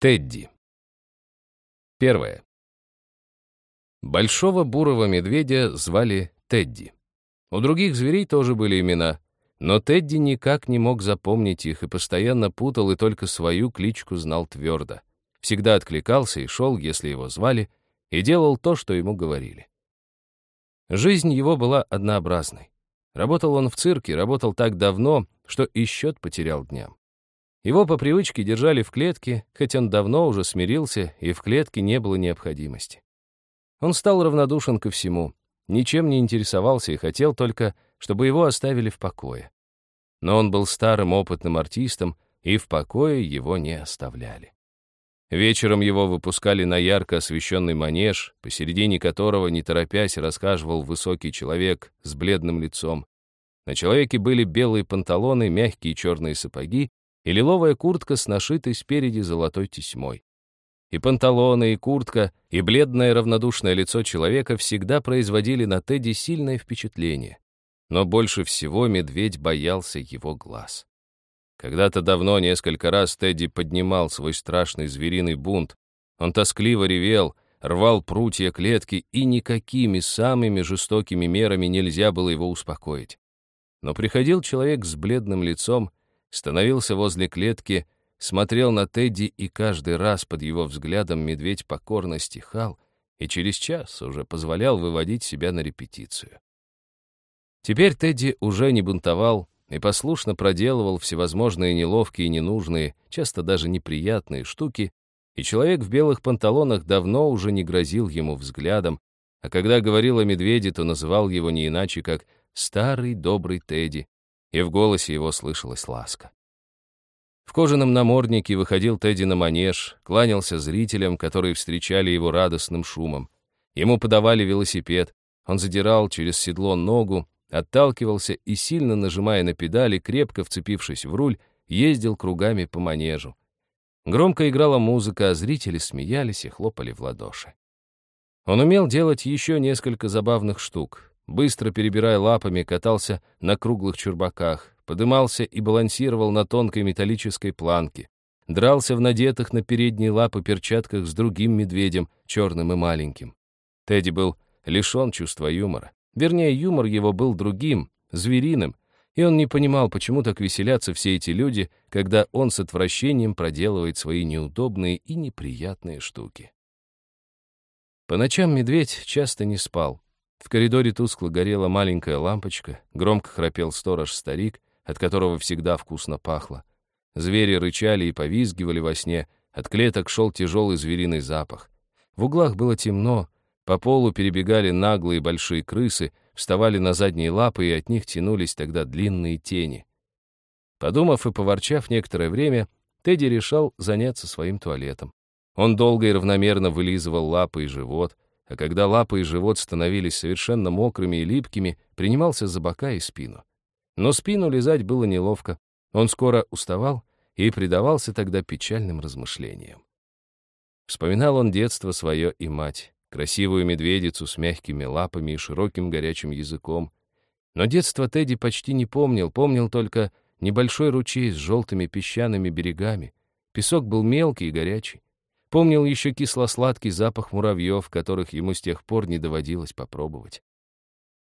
Тедди. Первое. Большого бурого медведя звали Тедди. У других зверей тоже были имена, но Тедди никак не мог запомнить их и постоянно путал и только свою кличку знал твердо. Всегда откликался и шел, если его звали, и делал то, что ему говорили. Жизнь его была однообразной. Работал он в цирке, работал так давно, что и счет потерял дням. Его по привычке держали в клетке, хоть он давно уже смирился, и в клетке не было необходимости. Он стал равнодушен ко всему, ничем не интересовался и хотел только, чтобы его оставили в покое. Но он был старым опытным артистом, и в покое его не оставляли. Вечером его выпускали на ярко освещенный манеж, посередине которого, не торопясь, рассказывал высокий человек с бледным лицом. На человеке были белые панталоны, мягкие черные сапоги и лиловая куртка с нашитой спереди золотой тесьмой. И панталоны, и куртка, и бледное равнодушное лицо человека всегда производили на Тедди сильное впечатление. Но больше всего медведь боялся его глаз. Когда-то давно несколько раз Тедди поднимал свой страшный звериный бунт. Он тоскливо ревел, рвал прутья клетки, и никакими самыми жестокими мерами нельзя было его успокоить. Но приходил человек с бледным лицом, становился возле клетки, смотрел на Тедди, и каждый раз под его взглядом медведь покорно стихал и через час уже позволял выводить себя на репетицию. Теперь Тедди уже не бунтовал и послушно проделывал всевозможные неловкие и ненужные, часто даже неприятные штуки, и человек в белых панталонах давно уже не грозил ему взглядом, а когда говорил о медведе, то называл его не иначе, как «старый добрый Тедди», и в голосе его слышалась ласка. В кожаном наморднике выходил Тедди на манеж, кланялся зрителям, которые встречали его радостным шумом. Ему подавали велосипед, он задирал через седло ногу, отталкивался и, сильно нажимая на педали, крепко вцепившись в руль, ездил кругами по манежу. Громко играла музыка, а зрители смеялись и хлопали в ладоши. Он умел делать еще несколько забавных штук быстро перебирая лапами, катался на круглых чурбаках, подымался и балансировал на тонкой металлической планке, дрался в надетых на передние лапы перчатках с другим медведем, черным и маленьким. Тедди был лишен чувства юмора. Вернее, юмор его был другим, звериным, и он не понимал, почему так веселятся все эти люди, когда он с отвращением проделывает свои неудобные и неприятные штуки. По ночам медведь часто не спал. В коридоре тускло горела маленькая лампочка, громко храпел сторож-старик, от которого всегда вкусно пахло. Звери рычали и повизгивали во сне, от клеток шел тяжелый звериный запах. В углах было темно, по полу перебегали наглые большие крысы, вставали на задние лапы, и от них тянулись тогда длинные тени. Подумав и поворчав некоторое время, Тедди решал заняться своим туалетом. Он долго и равномерно вылизывал лапы и живот, а когда лапы и живот становились совершенно мокрыми и липкими, принимался за бока и спину. Но спину лизать было неловко. Он скоро уставал и предавался тогда печальным размышлениям. Вспоминал он детство свое и мать, красивую медведицу с мягкими лапами и широким горячим языком. Но детство Тедди почти не помнил, помнил только небольшой ручей с желтыми песчаными берегами. Песок был мелкий и горячий. Помнил еще кисло-сладкий запах муравьев, которых ему с тех пор не доводилось попробовать.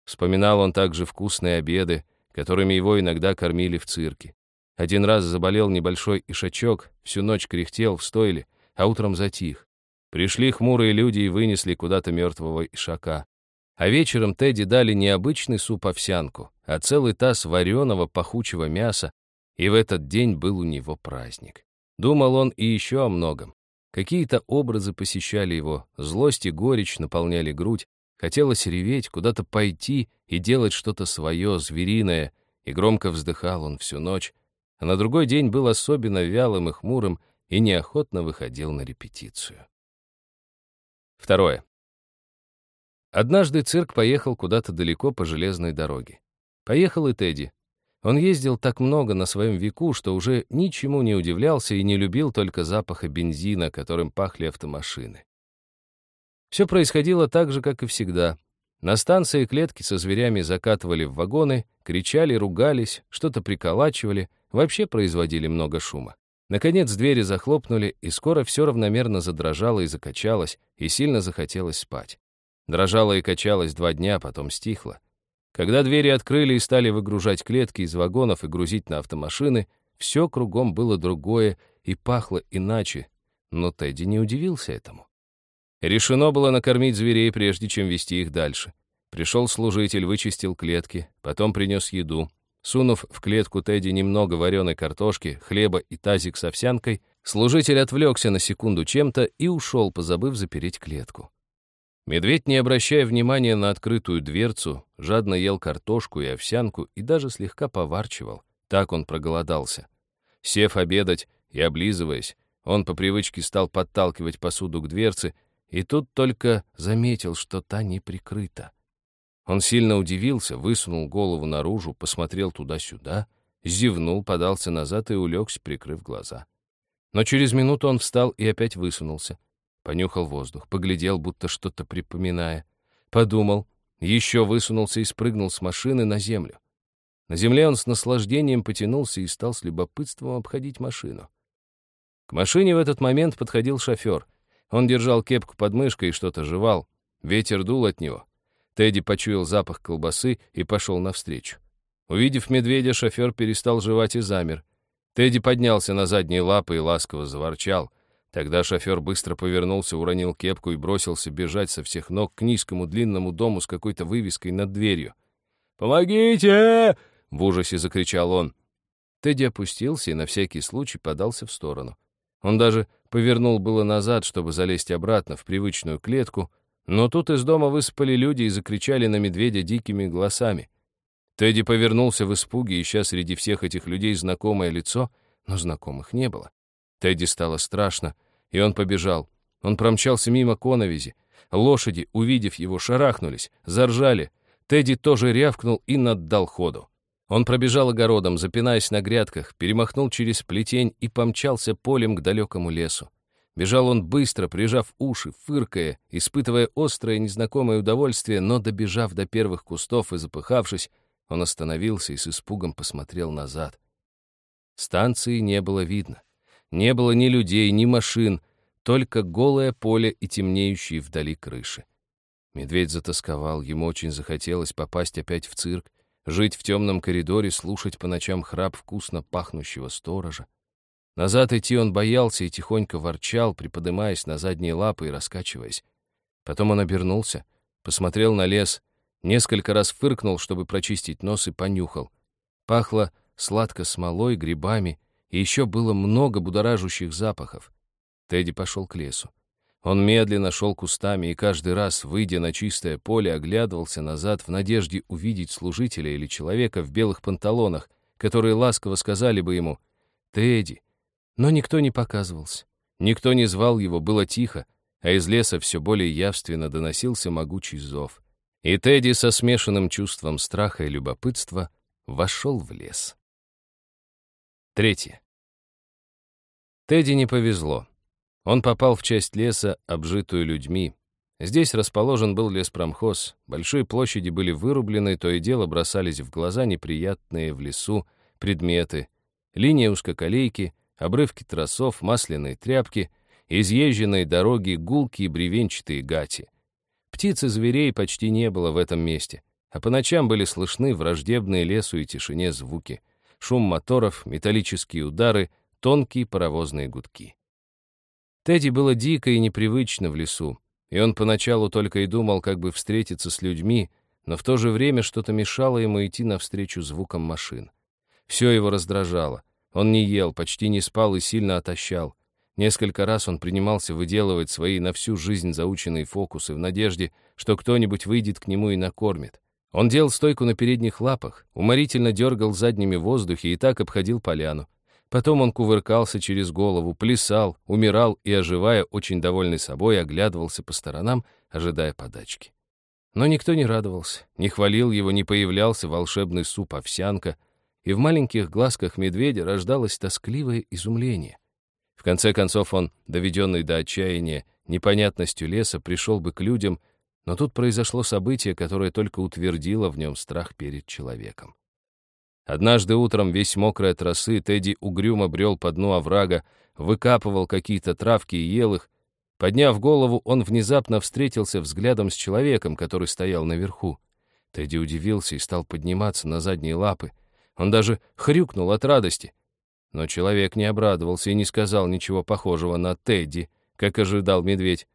Вспоминал он также вкусные обеды, которыми его иногда кормили в цирке. Один раз заболел небольшой ишачок, всю ночь кряхтел в стойле, а утром затих. Пришли хмурые люди и вынесли куда-то мертвого ишака. А вечером Тедди дали не обычный суп-овсянку, а целый таз вареного пахучего мяса, и в этот день был у него праздник. Думал он и еще о многом. Какие-то образы посещали его, злость и горечь наполняли грудь, хотелось реветь, куда-то пойти и делать что-то свое, звериное, и громко вздыхал он всю ночь, а на другой день был особенно вялым и хмурым и неохотно выходил на репетицию. Второе. Однажды цирк поехал куда-то далеко по железной дороге. Поехал и Тедди. Он ездил так много на своем веку, что уже ничему не удивлялся и не любил только запаха бензина, которым пахли автомашины. Все происходило так же, как и всегда. На станции клетки со зверями закатывали в вагоны, кричали, ругались, что-то приколачивали, вообще производили много шума. Наконец двери захлопнули, и скоро все равномерно задрожало и закачалось, и сильно захотелось спать. Дрожало и качалось два дня, потом стихло. Когда двери открыли и стали выгружать клетки из вагонов и грузить на автомашины, все кругом было другое и пахло иначе, но Тедди не удивился этому. Решено было накормить зверей, прежде чем вести их дальше. Пришел служитель, вычистил клетки, потом принес еду. Сунув в клетку Тедди немного вареной картошки, хлеба и тазик с овсянкой, служитель отвлекся на секунду чем-то и ушел, позабыв запереть клетку. Медведь, не обращая внимания на открытую дверцу, жадно ел картошку и овсянку и даже слегка поварчивал. Так он проголодался. Сев обедать и облизываясь, он по привычке стал подталкивать посуду к дверце, и тут только заметил, что та не прикрыта. Он сильно удивился, высунул голову наружу, посмотрел туда-сюда, зевнул, подался назад и улегся, прикрыв глаза. Но через минуту он встал и опять высунулся. Понюхал воздух, поглядел, будто что-то припоминая. Подумал, еще высунулся и спрыгнул с машины на землю. На земле он с наслаждением потянулся и стал с любопытством обходить машину. К машине в этот момент подходил шофер. Он держал кепку под мышкой и что-то жевал. Ветер дул от него. Тедди почуял запах колбасы и пошел навстречу. Увидев медведя, шофер перестал жевать и замер. Тедди поднялся на задние лапы и ласково заворчал. Тогда шофер быстро повернулся, уронил кепку и бросился бежать со всех ног к низкому длинному дому с какой-то вывеской над дверью. «Помогите!» — в ужасе закричал он. Тедди опустился и на всякий случай подался в сторону. Он даже повернул было назад, чтобы залезть обратно в привычную клетку, но тут из дома высыпали люди и закричали на медведя дикими голосами. Тедди повернулся в испуге, ища среди всех этих людей знакомое лицо, но знакомых не было. Тедди стало страшно, и он побежал. Он промчался мимо коновизи. Лошади, увидев его, шарахнулись, заржали. Тедди тоже рявкнул и наддал ходу. Он пробежал огородом, запинаясь на грядках, перемахнул через плетень и помчался полем к далекому лесу. Бежал он быстро, прижав уши, фыркая, испытывая острое незнакомое удовольствие, но, добежав до первых кустов и запыхавшись, он остановился и с испугом посмотрел назад. Станции не было видно. Не было ни людей, ни машин, только голое поле и темнеющие вдали крыши. Медведь затасковал, ему очень захотелось попасть опять в цирк, жить в темном коридоре, слушать по ночам храп вкусно пахнущего сторожа. Назад идти он боялся и тихонько ворчал, приподымаясь на задние лапы и раскачиваясь. Потом он обернулся, посмотрел на лес, несколько раз фыркнул, чтобы прочистить нос, и понюхал. Пахло сладко смолой, грибами и еще было много будоражущих запахов. Тедди пошел к лесу. Он медленно шел кустами и каждый раз, выйдя на чистое поле, оглядывался назад в надежде увидеть служителя или человека в белых панталонах, которые ласково сказали бы ему «Тедди». Но никто не показывался, никто не звал его, было тихо, а из леса все более явственно доносился могучий зов. И Тедди со смешанным чувством страха и любопытства вошел в лес. Третье. Тедди не повезло. Он попал в часть леса, обжитую людьми. Здесь расположен был леспромхоз, большие площади были вырублены, то и дело бросались в глаза неприятные в лесу предметы, линия узкоколейки, обрывки тросов, масляные тряпки, изъезженные дороги, гулки и бревенчатые гати. Птиц и зверей почти не было в этом месте, а по ночам были слышны враждебные лесу и тишине звуки — шум моторов, металлические удары, тонкие паровозные гудки. Тедди было дико и непривычно в лесу, и он поначалу только и думал, как бы встретиться с людьми, но в то же время что-то мешало ему идти навстречу звукам машин. Все его раздражало. Он не ел, почти не спал и сильно отощал. Несколько раз он принимался выделывать свои на всю жизнь заученные фокусы в надежде, что кто-нибудь выйдет к нему и накормит. Он делал стойку на передних лапах, уморительно дергал задними в воздухе и так обходил поляну. Потом он кувыркался через голову, плясал, умирал и, оживая, очень довольный собой, оглядывался по сторонам, ожидая подачки. Но никто не радовался, не хвалил его, не появлялся волшебный суп-овсянка, и в маленьких глазках медведя рождалось тоскливое изумление. В конце концов он, доведенный до отчаяния непонятностью леса, пришел бы к людям но тут произошло событие, которое только утвердило в нем страх перед человеком. Однажды утром, весь мокрый от росы, Тедди угрюмо брел по дну оврага, выкапывал какие-то травки и ел их. Подняв голову, он внезапно встретился взглядом с человеком, который стоял наверху. Тедди удивился и стал подниматься на задние лапы. Он даже хрюкнул от радости. Но человек не обрадовался и не сказал ничего похожего на Тедди, как ожидал медведь.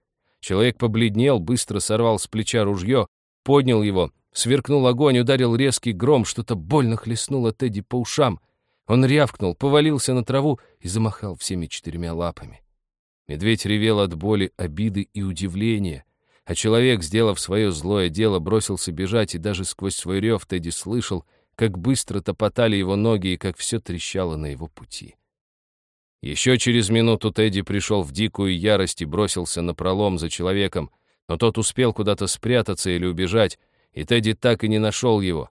Человек побледнел, быстро сорвал с плеча ружье, поднял его, сверкнул огонь, ударил резкий гром, что-то больно хлестнуло Тедди по ушам. Он рявкнул, повалился на траву и замахал всеми четырьмя лапами. Медведь ревел от боли, обиды и удивления, а человек, сделав свое злое дело, бросился бежать, и даже сквозь свой рев Тедди слышал, как быстро топотали его ноги и как все трещало на его пути. Еще через минуту Тедди пришел в дикую ярость и бросился на пролом за человеком, но тот успел куда-то спрятаться или убежать, и Тедди так и не нашел его.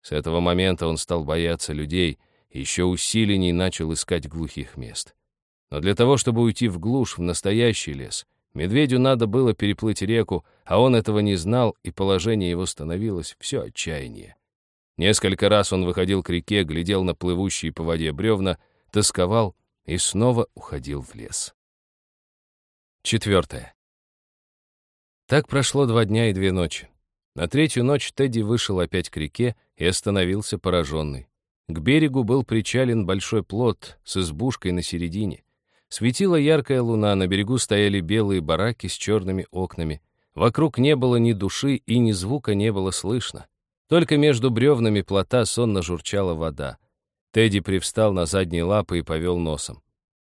С этого момента он стал бояться людей и еще усиленней начал искать глухих мест. Но для того, чтобы уйти в глушь, в настоящий лес, медведю надо было переплыть реку, а он этого не знал, и положение его становилось все отчаяние. Несколько раз он выходил к реке, глядел на плывущие по воде бревна, тосковал и снова уходил в лес. Четвертое. Так прошло два дня и две ночи. На третью ночь Тедди вышел опять к реке и остановился пораженный. К берегу был причален большой плот с избушкой на середине. Светила яркая луна, на берегу стояли белые бараки с черными окнами. Вокруг не было ни души и ни звука не было слышно. Только между бревнами плота сонно журчала вода. Тедди привстал на задние лапы и повел носом.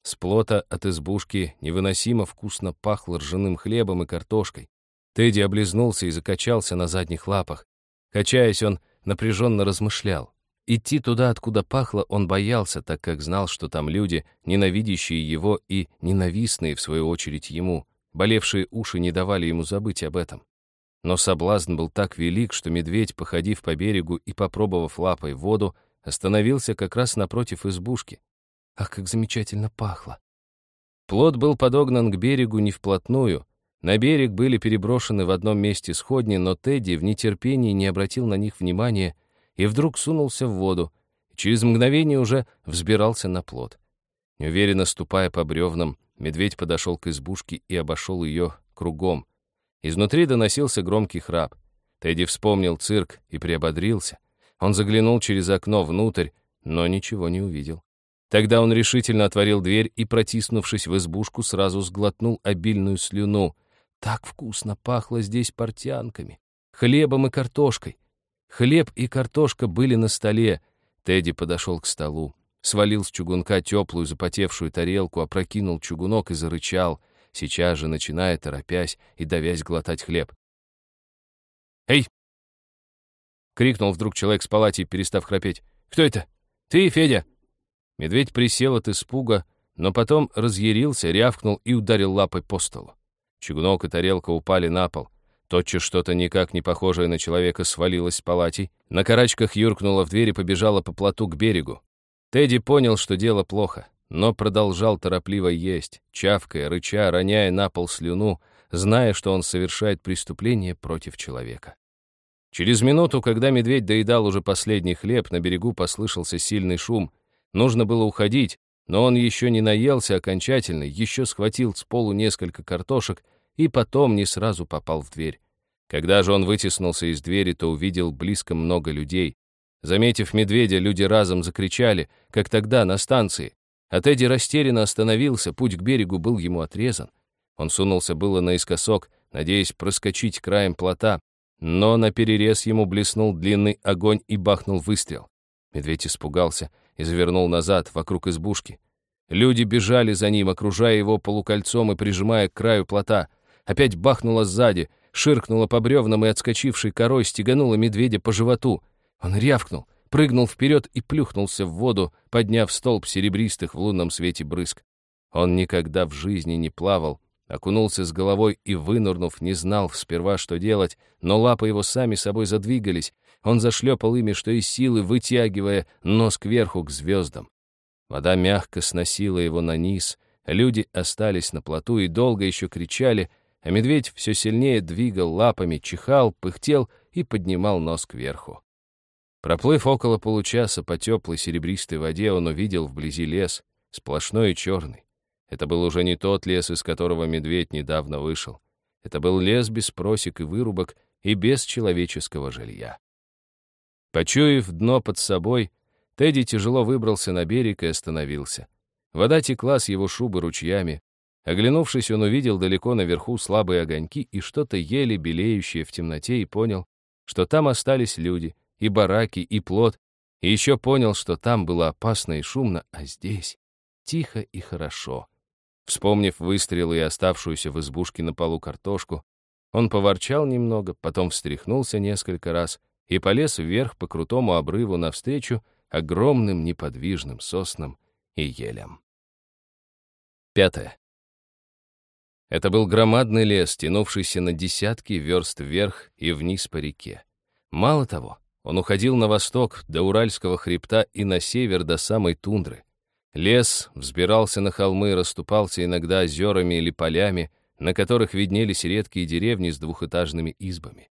С плота от избушки невыносимо вкусно пахло ржаным хлебом и картошкой. Тедди облизнулся и закачался на задних лапах. Качаясь, он напряженно размышлял. Идти туда, откуда пахло, он боялся, так как знал, что там люди, ненавидящие его и ненавистные, в свою очередь, ему. Болевшие уши не давали ему забыть об этом. Но соблазн был так велик, что медведь, походив по берегу и попробовав лапой воду, остановился как раз напротив избушки. Ах, как замечательно пахло! Плод был подогнан к берегу не вплотную. На берег были переброшены в одном месте сходни, но Тедди в нетерпении не обратил на них внимания и вдруг сунулся в воду, и через мгновение уже взбирался на плод. Неуверенно ступая по бревнам, медведь подошел к избушке и обошел ее кругом. Изнутри доносился громкий храп. Тедди вспомнил цирк и приободрился. Он заглянул через окно внутрь, но ничего не увидел. Тогда он решительно отворил дверь и, протиснувшись в избушку, сразу сглотнул обильную слюну. Так вкусно пахло здесь портянками, хлебом и картошкой. Хлеб и картошка были на столе. Тедди подошел к столу, свалил с чугунка теплую запотевшую тарелку, опрокинул чугунок и зарычал, сейчас же начиная, торопясь и давясь глотать хлеб. «Эй, Крикнул вдруг человек с палати, перестав храпеть. «Кто это? Ты, Федя?» Медведь присел от испуга, но потом разъярился, рявкнул и ударил лапой по столу. Чугунок и тарелка упали на пол. Тотчас что-то никак не похожее на человека свалилось с палатей. На карачках юркнула в дверь и побежала по плоту к берегу. Тедди понял, что дело плохо, но продолжал торопливо есть, чавкая, рыча, роняя на пол слюну, зная, что он совершает преступление против человека. Через минуту, когда медведь доедал уже последний хлеб, на берегу послышался сильный шум. Нужно было уходить, но он еще не наелся окончательно, еще схватил с полу несколько картошек и потом не сразу попал в дверь. Когда же он вытеснулся из двери, то увидел близко много людей. Заметив медведя, люди разом закричали, как тогда на станции. А Тедди растерянно остановился, путь к берегу был ему отрезан. Он сунулся было наискосок, надеясь проскочить краем плота, но на перерез ему блеснул длинный огонь и бахнул выстрел. Медведь испугался и завернул назад, вокруг избушки. Люди бежали за ним, окружая его полукольцом и прижимая к краю плота. Опять бахнуло сзади, ширкнуло по бревнам и отскочившей корой стегануло медведя по животу. Он рявкнул, прыгнул вперед и плюхнулся в воду, подняв столб серебристых в лунном свете брызг. Он никогда в жизни не плавал, Окунулся с головой и, вынурнув, не знал сперва, что делать, но лапы его сами собой задвигались. Он зашлепал ими, что из силы, вытягивая нос кверху к звездам. Вода мягко сносила его на низ, люди остались на плоту и долго еще кричали, а медведь все сильнее двигал лапами, чихал, пыхтел и поднимал нос кверху. Проплыв около получаса по теплой серебристой воде, он увидел вблизи лес, сплошной и черный. Это был уже не тот лес, из которого медведь недавно вышел. Это был лес без просек и вырубок и без человеческого жилья. Почуяв дно под собой, Тедди тяжело выбрался на берег и остановился. Вода текла с его шубы ручьями. Оглянувшись, он увидел далеко наверху слабые огоньки и что-то еле белеющее в темноте и понял, что там остались люди, и бараки, и плод, и еще понял, что там было опасно и шумно, а здесь тихо и хорошо. Вспомнив выстрелы и оставшуюся в избушке на полу картошку, он поворчал немного, потом встряхнулся несколько раз и полез вверх по крутому обрыву навстречу огромным неподвижным соснам и елям. Пятое. Это был громадный лес, тянувшийся на десятки верст вверх и вниз по реке. Мало того, он уходил на восток до Уральского хребта и на север до самой тундры. Лес взбирался на холмы, расступался иногда озерами или полями, на которых виднелись редкие деревни с двухэтажными избами.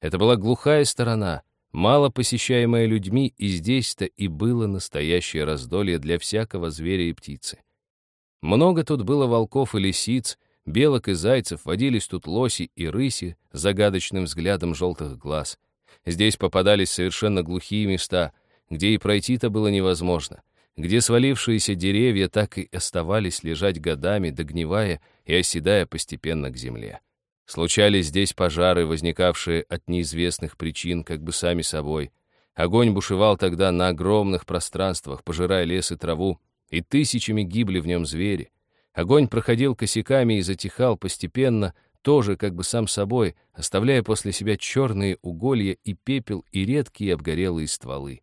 Это была глухая сторона, мало посещаемая людьми, и здесь-то и было настоящее раздолье для всякого зверя и птицы. Много тут было волков и лисиц, белок и зайцев, водились тут лоси и рыси с загадочным взглядом желтых глаз. Здесь попадались совершенно глухие места, где и пройти-то было невозможно, где свалившиеся деревья так и оставались лежать годами, догнивая и оседая постепенно к земле. Случались здесь пожары, возникавшие от неизвестных причин, как бы сами собой. Огонь бушевал тогда на огромных пространствах, пожирая лес и траву, и тысячами гибли в нем звери. Огонь проходил косяками и затихал постепенно, тоже как бы сам собой, оставляя после себя черные уголья и пепел и редкие обгорелые стволы.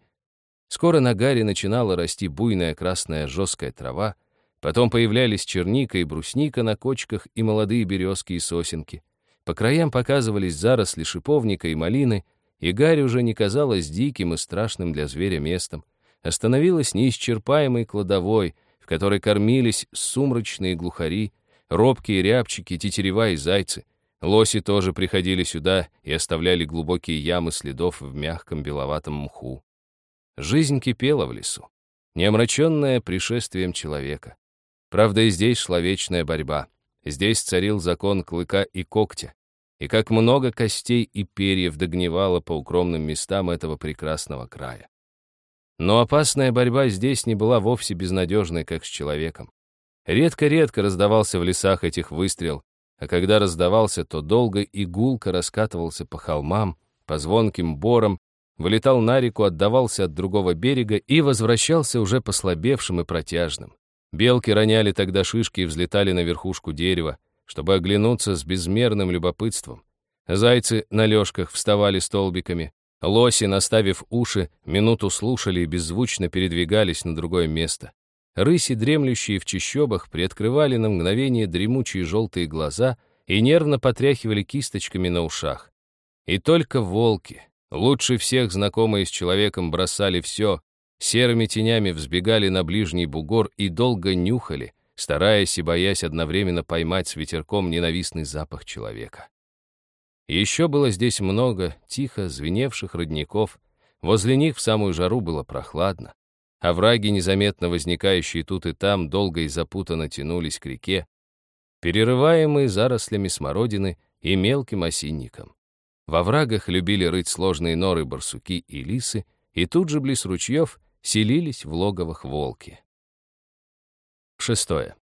Скоро на гаре начинала расти буйная красная жесткая трава, потом появлялись черника и брусника на кочках и молодые березки и сосенки. По краям показывались заросли шиповника и малины, и гарь уже не казалась диким и страшным для зверя местом, остановилась неисчерпаемой кладовой, в которой кормились сумрачные глухари, робкие рябчики, тетерева и зайцы. Лоси тоже приходили сюда и оставляли глубокие ямы следов в мягком беловатом мху. Жизнь кипела в лесу, не омраченная пришествием человека. Правда, и здесь шла вечная борьба. Здесь царил закон клыка и когтя, и как много костей и перьев догнивало по укромным местам этого прекрасного края. Но опасная борьба здесь не была вовсе безнадежной, как с человеком. Редко-редко раздавался в лесах этих выстрел, а когда раздавался, то долго и гулко раскатывался по холмам, по звонким борам, вылетал на реку, отдавался от другого берега и возвращался уже послабевшим и протяжным. Белки роняли тогда шишки и взлетали на верхушку дерева, чтобы оглянуться с безмерным любопытством. Зайцы на лёжках вставали столбиками, лоси, наставив уши, минуту слушали и беззвучно передвигались на другое место. Рыси, дремлющие в чащобах, приоткрывали на мгновение дремучие желтые глаза и нервно потряхивали кисточками на ушах. И только волки, лучше всех знакомые с человеком, бросали все, серыми тенями взбегали на ближний бугор и долго нюхали, стараясь и боясь одновременно поймать с ветерком ненавистный запах человека. Еще было здесь много тихо звеневших родников, возле них в самую жару было прохладно. Овраги, незаметно возникающие тут и там, долго и запутанно тянулись к реке, перерываемые зарослями смородины и мелким осинником. Во врагах любили рыть сложные норы барсуки и лисы, и тут же близ ручьев селились в логовах волки. Шестое.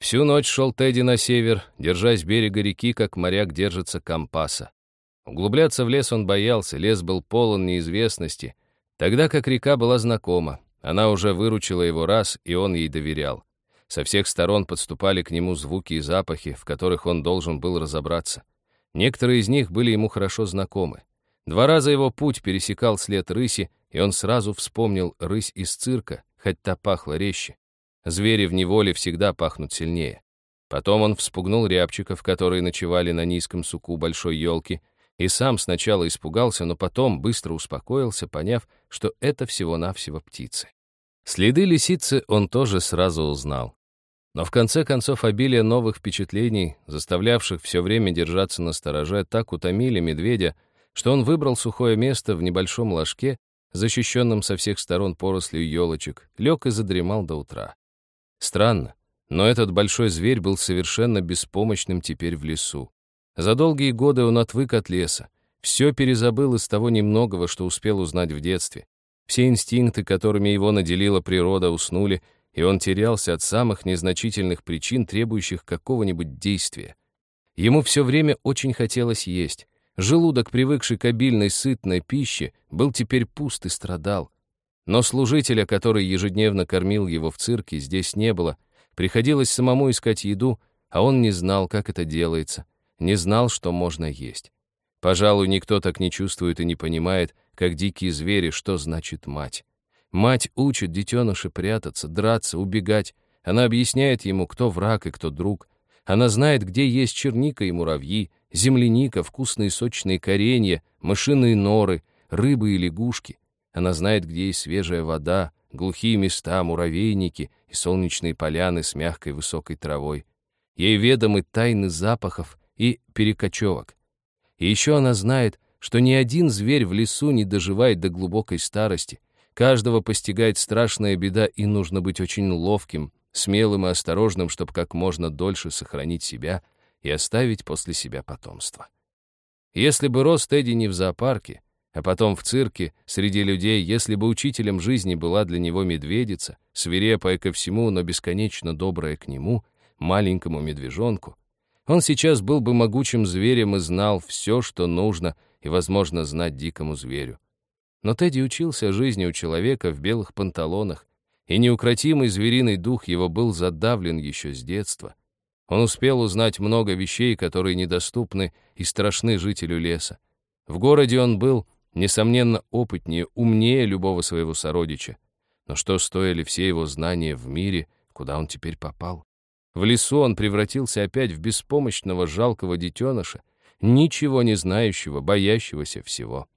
Всю ночь шел Тедди на север, держась берега реки, как моряк держится компаса. Углубляться в лес он боялся, лес был полон неизвестности, тогда как река была знакома. Она уже выручила его раз, и он ей доверял. Со всех сторон подступали к нему звуки и запахи, в которых он должен был разобраться. Некоторые из них были ему хорошо знакомы. Два раза его путь пересекал след рыси, и он сразу вспомнил рысь из цирка, хоть та пахла резче. Звери в неволе всегда пахнут сильнее. Потом он вспугнул рябчиков, которые ночевали на низком суку большой елки, и сам сначала испугался, но потом быстро успокоился, поняв, что это всего-навсего птицы. Следы лисицы он тоже сразу узнал. Но в конце концов обилие новых впечатлений, заставлявших все время держаться на стороже, так утомили медведя, что он выбрал сухое место в небольшом ложке, защищенном со всех сторон порослью елочек, лег и задремал до утра. Странно, но этот большой зверь был совершенно беспомощным теперь в лесу. За долгие годы он отвык от леса, все перезабыл из того немногого, что успел узнать в детстве. Все инстинкты, которыми его наделила природа, уснули, и он терялся от самых незначительных причин, требующих какого-нибудь действия. Ему все время очень хотелось есть. Желудок, привыкший к обильной сытной пище, был теперь пуст и страдал. Но служителя, который ежедневно кормил его в цирке, здесь не было. Приходилось самому искать еду, а он не знал, как это делается, не знал, что можно есть. Пожалуй, никто так не чувствует и не понимает, как дикие звери, что значит мать. Мать учит детеныша прятаться, драться, убегать. Она объясняет ему, кто враг и кто друг. Она знает, где есть черника и муравьи, земляника, вкусные сочные коренья, мышиные норы, рыбы и лягушки. Она знает, где есть свежая вода, глухие места, муравейники и солнечные поляны с мягкой высокой травой. Ей ведомы тайны запахов и перекочевок. И еще она знает, что ни один зверь в лесу не доживает до глубокой старости. Каждого постигает страшная беда, и нужно быть очень ловким, смелым и осторожным, чтобы как можно дольше сохранить себя и оставить после себя потомство. Если бы рос Тедди не в зоопарке, а потом в цирке, среди людей, если бы учителем жизни была для него медведица, свирепая ко всему, но бесконечно добрая к нему, маленькому медвежонку, он сейчас был бы могучим зверем и знал все, что нужно и возможно знать дикому зверю. Но Тедди учился жизни у человека в белых панталонах, и неукротимый звериный дух его был задавлен еще с детства. Он успел узнать много вещей, которые недоступны и страшны жителю леса. В городе он был несомненно, опытнее, умнее любого своего сородича. Но что стоили все его знания в мире, куда он теперь попал? В лесу он превратился опять в беспомощного, жалкого детеныша, ничего не знающего, боящегося всего.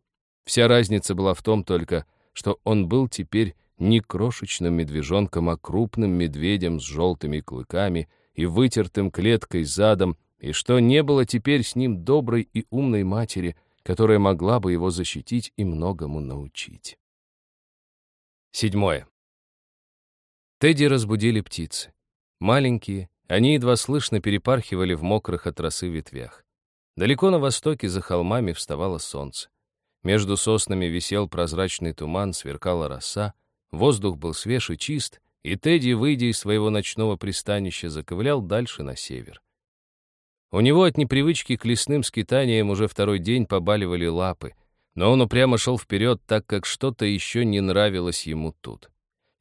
Вся разница была в том только, что он был теперь не крошечным медвежонком, а крупным медведем с желтыми клыками и вытертым клеткой задом, и что не было теперь с ним доброй и умной матери — которая могла бы его защитить и многому научить. Седьмое. Тедди разбудили птицы. Маленькие, они едва слышно перепархивали в мокрых от росы ветвях. Далеко на востоке за холмами вставало солнце. Между соснами висел прозрачный туман, сверкала роса, воздух был свеж и чист, и Тедди, выйдя из своего ночного пристанища, заковылял дальше на север. У него от непривычки к лесным скитаниям уже второй день побаливали лапы, но он упрямо шел вперед, так как что-то еще не нравилось ему тут.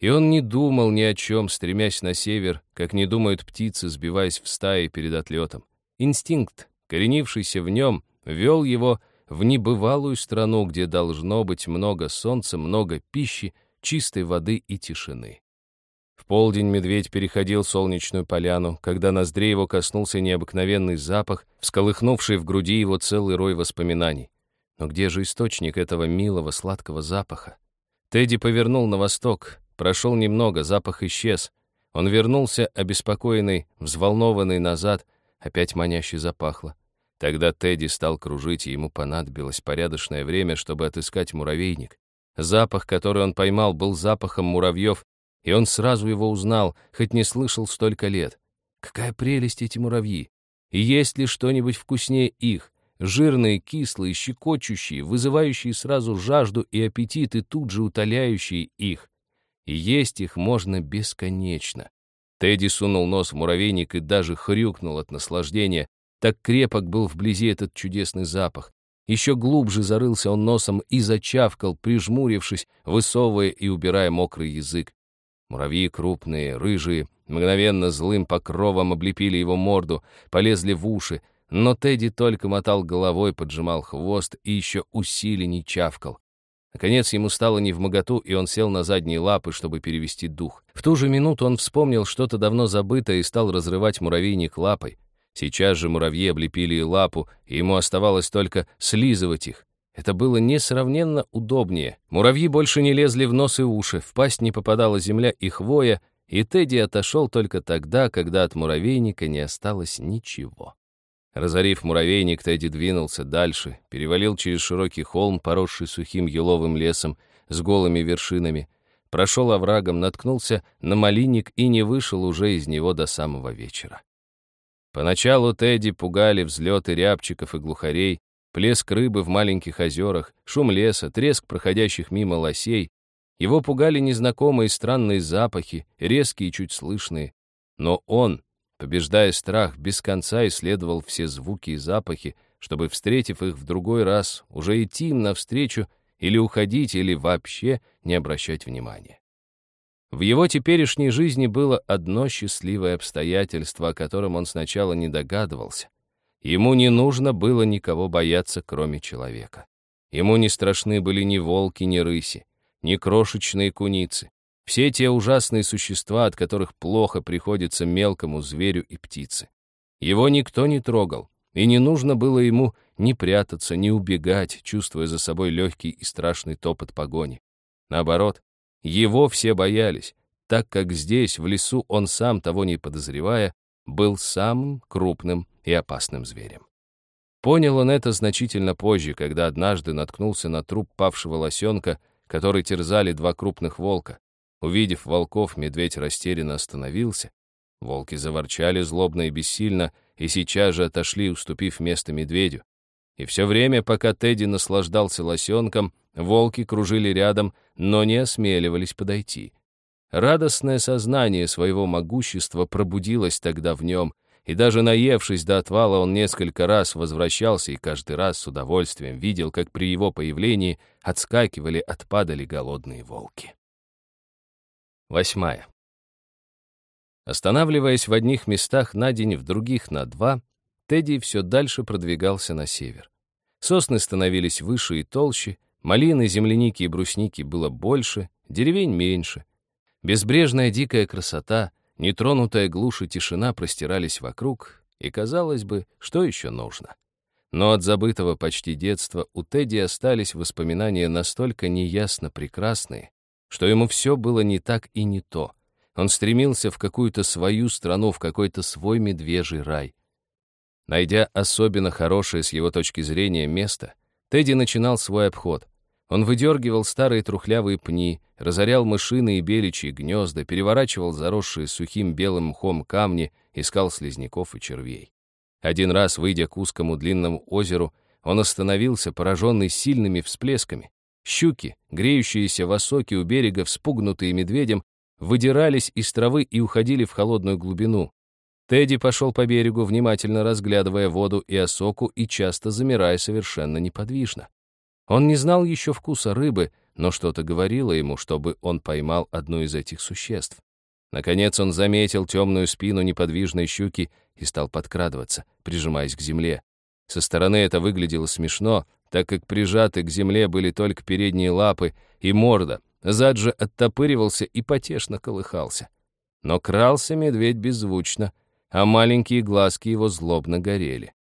И он не думал ни о чем, стремясь на север, как не думают птицы, сбиваясь в стаи перед отлетом. Инстинкт, коренившийся в нем, вел его в небывалую страну, где должно быть много солнца, много пищи, чистой воды и тишины. В полдень медведь переходил солнечную поляну, когда ноздрей его коснулся необыкновенный запах, всколыхнувший в груди его целый рой воспоминаний. Но где же источник этого милого сладкого запаха? Тедди повернул на восток, прошел немного, запах исчез. Он вернулся, обеспокоенный, взволнованный назад, опять маняще запахло. Тогда Тедди стал кружить, и ему понадобилось порядочное время, чтобы отыскать муравейник. Запах, который он поймал, был запахом муравьев, и он сразу его узнал, хоть не слышал столько лет. Какая прелесть эти муравьи! И есть ли что-нибудь вкуснее их? Жирные, кислые, щекочущие, вызывающие сразу жажду и аппетит, и тут же утоляющие их. И есть их можно бесконечно. Тедди сунул нос в муравейник и даже хрюкнул от наслаждения. Так крепок был вблизи этот чудесный запах. Еще глубже зарылся он носом и зачавкал, прижмурившись, высовывая и убирая мокрый язык. Муравьи крупные, рыжие, мгновенно злым покровом облепили его морду, полезли в уши, но Тедди только мотал головой, поджимал хвост и еще усиленней чавкал. Наконец ему стало невмоготу, и он сел на задние лапы, чтобы перевести дух. В ту же минуту он вспомнил что-то давно забытое и стал разрывать муравейник лапой. Сейчас же муравьи облепили лапу, и ему оставалось только слизывать их. Это было несравненно удобнее. Муравьи больше не лезли в нос и уши, в пасть не попадала земля и хвоя, и Тедди отошел только тогда, когда от муравейника не осталось ничего. Разорив муравейник, Тедди двинулся дальше, перевалил через широкий холм, поросший сухим еловым лесом с голыми вершинами, прошел оврагом, наткнулся на малинник и не вышел уже из него до самого вечера. Поначалу Тедди пугали взлеты рябчиков и глухарей, плеск рыбы в маленьких озерах, шум леса, треск проходящих мимо лосей. Его пугали незнакомые странные запахи, резкие и чуть слышные. Но он, побеждая страх, без конца исследовал все звуки и запахи, чтобы, встретив их в другой раз, уже идти им навстречу или уходить, или вообще не обращать внимания. В его теперешней жизни было одно счастливое обстоятельство, о котором он сначала не догадывался. Ему не нужно было никого бояться, кроме человека. Ему не страшны были ни волки, ни рыси, ни крошечные куницы. Все те ужасные существа, от которых плохо приходится мелкому зверю и птице. Его никто не трогал, и не нужно было ему ни прятаться, ни убегать, чувствуя за собой легкий и страшный топот погони. Наоборот, его все боялись, так как здесь, в лесу, он сам, того не подозревая, был самым крупным и опасным зверем. Понял он это значительно позже, когда однажды наткнулся на труп павшего лосенка, который терзали два крупных волка. Увидев волков, медведь растерянно остановился. Волки заворчали злобно и бессильно, и сейчас же отошли, уступив место медведю. И все время, пока Тедди наслаждался лосенком, волки кружили рядом, но не осмеливались подойти. Радостное сознание своего могущества пробудилось тогда в нем, и даже наевшись до отвала, он несколько раз возвращался и каждый раз с удовольствием видел, как при его появлении отскакивали, отпадали голодные волки. Восьмая. Останавливаясь в одних местах на день, в других на два, Тедди все дальше продвигался на север. Сосны становились выше и толще, малины, земляники и брусники было больше, деревень меньше. Безбрежная дикая красота, нетронутая глушь и тишина простирались вокруг, и казалось бы, что еще нужно. Но от забытого почти детства у Тедди остались воспоминания настолько неясно прекрасные, что ему все было не так и не то. Он стремился в какую-то свою страну, в какой-то свой медвежий рай. Найдя особенно хорошее с его точки зрения место, Тедди начинал свой обход. Он выдергивал старые трухлявые пни, разорял мышиные и беличьи гнезда, переворачивал заросшие сухим белым мхом камни, искал слизняков и червей. Один раз, выйдя к узкому длинному озеру, он остановился, пораженный сильными всплесками. Щуки, греющиеся в осоке у берега, вспугнутые медведем, выдирались из травы и уходили в холодную глубину. Тедди пошел по берегу, внимательно разглядывая воду и осоку и часто замирая совершенно неподвижно. Он не знал еще вкуса рыбы, но что-то говорило ему, чтобы он поймал одну из этих существ. Наконец он заметил темную спину неподвижной щуки и стал подкрадываться, прижимаясь к земле. Со стороны это выглядело смешно, так как прижаты к земле были только передние лапы и морда, зад же оттопыривался и потешно колыхался. Но крался медведь беззвучно, а маленькие глазки его злобно горели.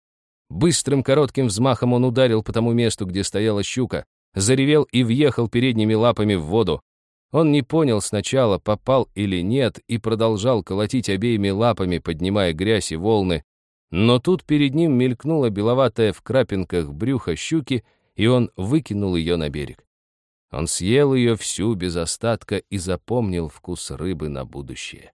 Быстрым коротким взмахом он ударил по тому месту, где стояла щука, заревел и въехал передними лапами в воду. Он не понял сначала, попал или нет, и продолжал колотить обеими лапами, поднимая грязь и волны. Но тут перед ним мелькнула беловатая в крапинках брюхо щуки, и он выкинул ее на берег. Он съел ее всю без остатка и запомнил вкус рыбы на будущее.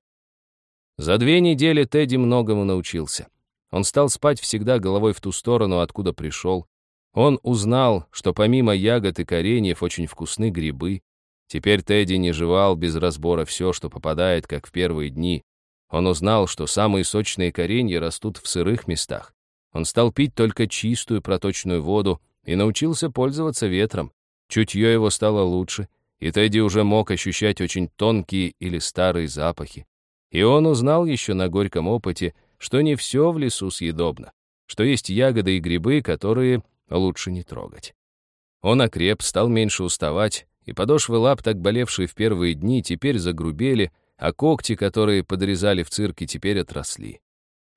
За две недели Тедди многому научился. Он стал спать всегда головой в ту сторону, откуда пришел. Он узнал, что помимо ягод и кореньев очень вкусны грибы. Теперь Тедди не жевал без разбора все, что попадает, как в первые дни. Он узнал, что самые сочные коренья растут в сырых местах. Он стал пить только чистую проточную воду и научился пользоваться ветром. Чутье его стало лучше, и Тедди уже мог ощущать очень тонкие или старые запахи. И он узнал еще на горьком опыте, что не все в лесу съедобно, что есть ягоды и грибы, которые лучше не трогать. Он окреп, стал меньше уставать, и подошвы лап, так болевшие в первые дни, теперь загрубели, а когти, которые подрезали в цирке, теперь отросли.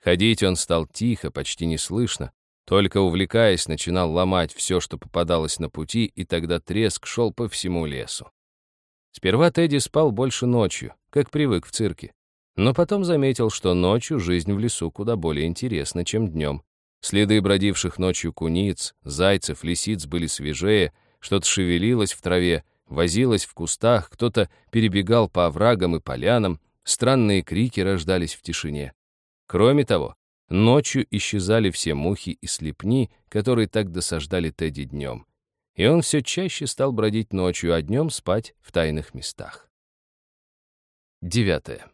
Ходить он стал тихо, почти неслышно, только увлекаясь, начинал ломать все, что попадалось на пути, и тогда треск шел по всему лесу. Сперва Тедди спал больше ночью, как привык в цирке. Но потом заметил, что ночью жизнь в лесу куда более интересна, чем днем. Следы бродивших ночью куниц, зайцев, лисиц были свежее, что-то шевелилось в траве, возилось в кустах, кто-то перебегал по оврагам и полянам, странные крики рождались в тишине. Кроме того, ночью исчезали все мухи и слепни, которые так досаждали Тедди днем. И он все чаще стал бродить ночью, а днем спать в тайных местах. Девятое.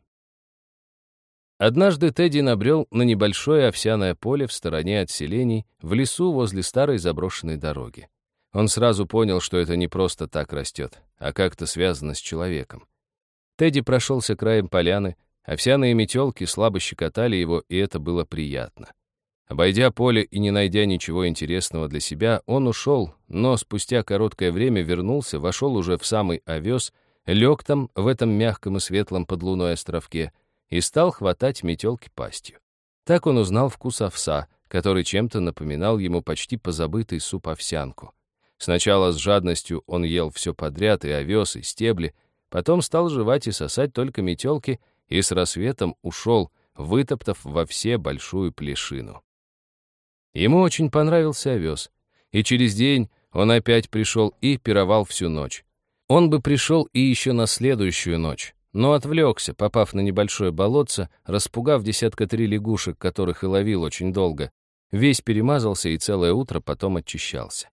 Однажды Тедди набрел на небольшое овсяное поле в стороне от селений, в лесу возле старой заброшенной дороги. Он сразу понял, что это не просто так растет, а как-то связано с человеком. Тедди прошелся краем поляны, овсяные метелки слабо щекотали его, и это было приятно. Обойдя поле и не найдя ничего интересного для себя, он ушел, но спустя короткое время вернулся, вошел уже в самый овес, лег там, в этом мягком и светлом под луной островке, и стал хватать метелки пастью. Так он узнал вкус овса, который чем-то напоминал ему почти позабытый суп-овсянку. Сначала с жадностью он ел все подряд, и овес, и стебли, потом стал жевать и сосать только метелки, и с рассветом ушел, вытоптав во все большую плешину. Ему очень понравился овес, и через день он опять пришел и пировал всю ночь. Он бы пришел и еще на следующую ночь, но отвлекся, попав на небольшое болотце, распугав десятка три лягушек, которых и ловил очень долго. Весь перемазался и целое утро потом очищался.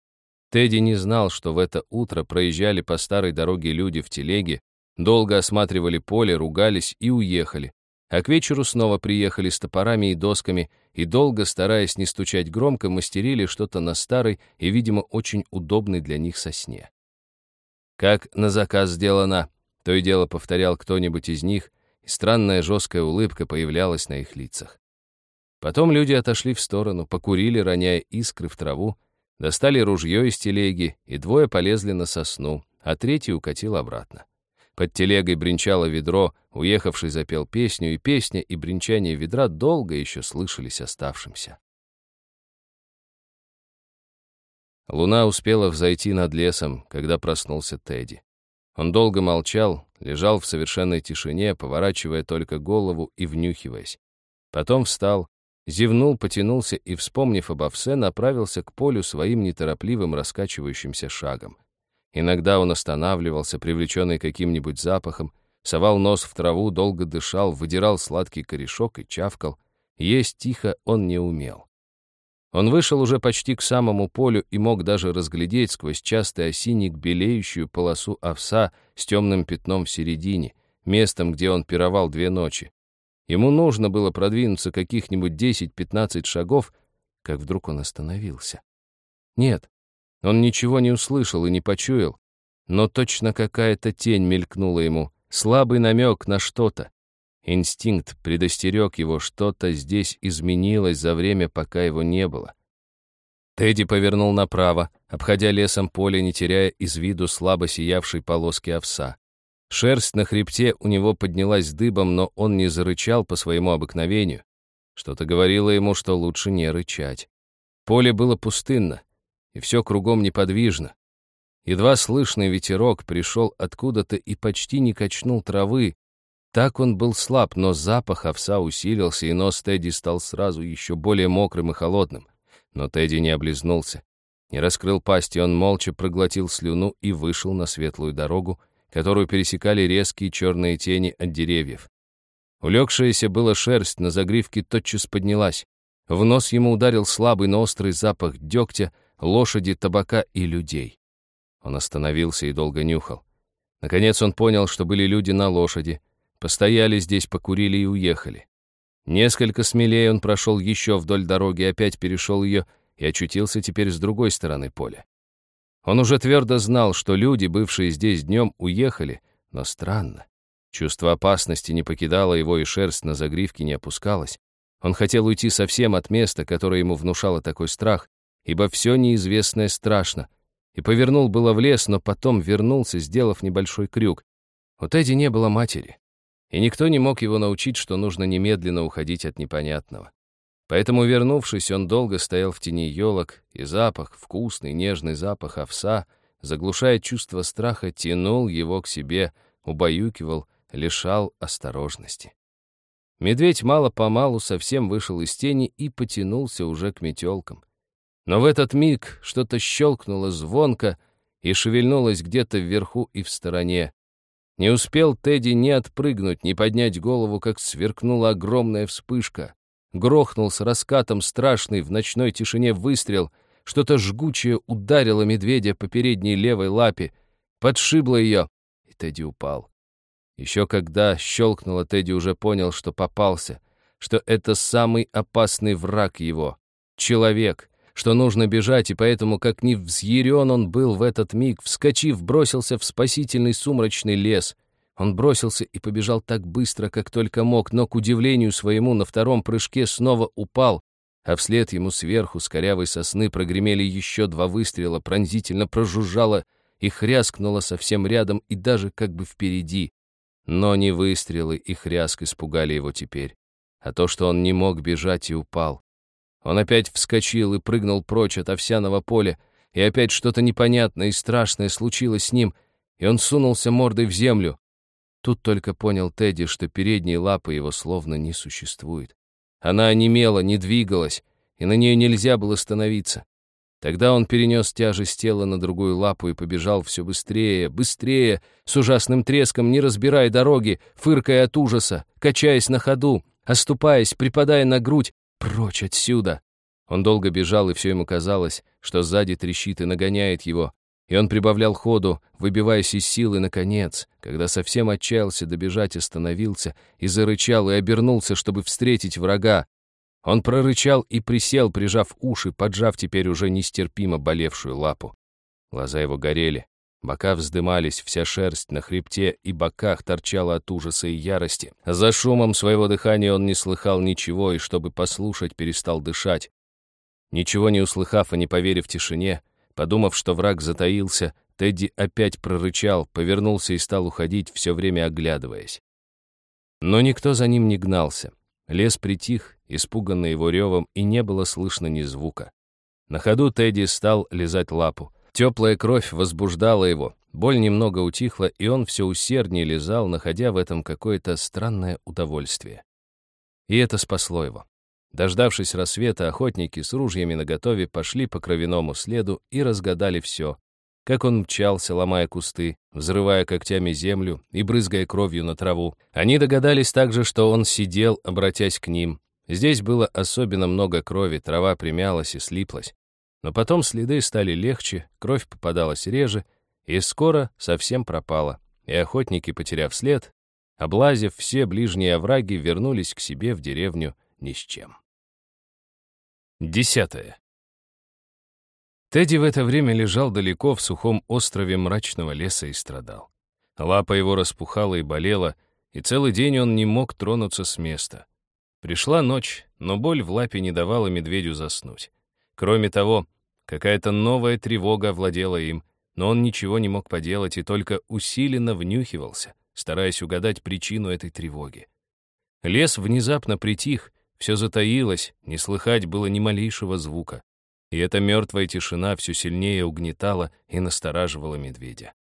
Тедди не знал, что в это утро проезжали по старой дороге люди в телеге, долго осматривали поле, ругались и уехали. А к вечеру снова приехали с топорами и досками и долго, стараясь не стучать громко, мастерили что-то на старой и, видимо, очень удобной для них сосне. «Как на заказ сделано», — то и дело повторял кто-нибудь из них, и странная жесткая улыбка появлялась на их лицах. Потом люди отошли в сторону, покурили, роняя искры в траву, Достали ружье из телеги, и двое полезли на сосну, а третий укатил обратно. Под телегой бренчало ведро, уехавший запел песню, и песня и бренчание ведра долго еще слышались оставшимся. Луна успела взойти над лесом, когда проснулся Тедди. Он долго молчал, лежал в совершенной тишине, поворачивая только голову и внюхиваясь. Потом встал, Зевнул, потянулся и, вспомнив об овсе, направился к полю своим неторопливым раскачивающимся шагом. Иногда он останавливался, привлеченный каким-нибудь запахом, совал нос в траву, долго дышал, выдирал сладкий корешок и чавкал. Есть тихо он не умел. Он вышел уже почти к самому полю и мог даже разглядеть сквозь частый осинник белеющую полосу овса с темным пятном в середине, местом, где он пировал две ночи. Ему нужно было продвинуться каких-нибудь 10-15 шагов, как вдруг он остановился. Нет, он ничего не услышал и не почуял, но точно какая-то тень мелькнула ему, слабый намек на что-то. Инстинкт предостерег его, что-то здесь изменилось за время, пока его не было. Тедди повернул направо, обходя лесом поле, не теряя из виду слабо сиявшей полоски овса. Шерсть на хребте у него поднялась дыбом, но он не зарычал по своему обыкновению. Что-то говорило ему, что лучше не рычать. Поле было пустынно, и все кругом неподвижно. Едва слышный ветерок пришел откуда-то и почти не качнул травы. Так он был слаб, но запах овса усилился, и нос Тедди стал сразу еще более мокрым и холодным. Но Тедди не облизнулся. Не раскрыл пасти, он молча проглотил слюну и вышел на светлую дорогу, которую пересекали резкие черные тени от деревьев. Улегшаяся была шерсть на загривке тотчас поднялась. В нос ему ударил слабый, но острый запах дегтя, лошади, табака и людей. Он остановился и долго нюхал. Наконец он понял, что были люди на лошади. Постояли здесь, покурили и уехали. Несколько смелее он прошел еще вдоль дороги, опять перешел ее и очутился теперь с другой стороны поля. Он уже твердо знал, что люди, бывшие здесь днем, уехали, но странно. Чувство опасности не покидало его, и шерсть на загривке не опускалась. Он хотел уйти совсем от места, которое ему внушало такой страх, ибо все неизвестное страшно, и повернул было в лес, но потом вернулся, сделав небольшой крюк. У Тедди не было матери, и никто не мог его научить, что нужно немедленно уходить от непонятного. Поэтому, вернувшись, он долго стоял в тени елок, и запах, вкусный, нежный запах овса, заглушая чувство страха, тянул его к себе, убаюкивал, лишал осторожности. Медведь мало-помалу совсем вышел из тени и потянулся уже к метелкам. Но в этот миг что-то щелкнуло звонко и шевельнулось где-то вверху и в стороне. Не успел Тедди ни отпрыгнуть, ни поднять голову, как сверкнула огромная вспышка. Грохнул с раскатом страшный в ночной тишине выстрел, что-то жгучее ударило медведя по передней левой лапе, подшибло ее, и Тедди упал. Еще когда щелкнуло, Тедди уже понял, что попался, что это самый опасный враг его — человек, что нужно бежать, и поэтому, как ни взъярен он был в этот миг, вскочив, бросился в спасительный сумрачный лес. Он бросился и побежал так быстро, как только мог, но, к удивлению своему, на втором прыжке снова упал, а вслед ему сверху с корявой сосны прогремели еще два выстрела, пронзительно прожужжало и хряскнуло совсем рядом и даже как бы впереди. Но не выстрелы и хряск испугали его теперь, а то, что он не мог бежать и упал. Он опять вскочил и прыгнул прочь от овсяного поля, и опять что-то непонятное и страшное случилось с ним, и он сунулся мордой в землю. Тут только понял Тедди, что передние лапы его словно не существует. Она онемела, не двигалась, и на нее нельзя было становиться. Тогда он перенес тяжесть тела на другую лапу и побежал все быстрее, быстрее, с ужасным треском, не разбирая дороги, фыркая от ужаса, качаясь на ходу, оступаясь, припадая на грудь, прочь отсюда. Он долго бежал, и все ему казалось, что сзади трещит и нагоняет его, и он прибавлял ходу, выбиваясь из силы, наконец, когда совсем отчаялся добежать, остановился и зарычал, и обернулся, чтобы встретить врага. Он прорычал и присел, прижав уши, поджав теперь уже нестерпимо болевшую лапу. Глаза его горели, бока вздымались, вся шерсть на хребте и боках торчала от ужаса и ярости. За шумом своего дыхания он не слыхал ничего, и чтобы послушать, перестал дышать. Ничего не услыхав и не поверив тишине, Подумав, что враг затаился, Тедди опять прорычал, повернулся и стал уходить, все время оглядываясь. Но никто за ним не гнался. Лес притих, испуганный его ревом, и не было слышно ни звука. На ходу Тедди стал лизать лапу. Теплая кровь возбуждала его, боль немного утихла, и он все усерднее лизал, находя в этом какое-то странное удовольствие. И это спасло его. Дождавшись рассвета, охотники с ружьями наготове пошли по кровяному следу и разгадали все. Как он мчался, ломая кусты, взрывая когтями землю и брызгая кровью на траву. Они догадались также, что он сидел, обратясь к ним. Здесь было особенно много крови, трава примялась и слиплась. Но потом следы стали легче, кровь попадалась реже, и скоро совсем пропала. И охотники, потеряв след, облазив все ближние овраги, вернулись к себе в деревню ни с чем. Десятое. Тедди в это время лежал далеко в сухом острове мрачного леса и страдал. Лапа его распухала и болела, и целый день он не мог тронуться с места. Пришла ночь, но боль в лапе не давала медведю заснуть. Кроме того, какая-то новая тревога владела им, но он ничего не мог поделать и только усиленно внюхивался, стараясь угадать причину этой тревоги. Лес внезапно притих, все затаилось, не слыхать было ни малейшего звука. И эта мертвая тишина все сильнее угнетала и настораживала медведя.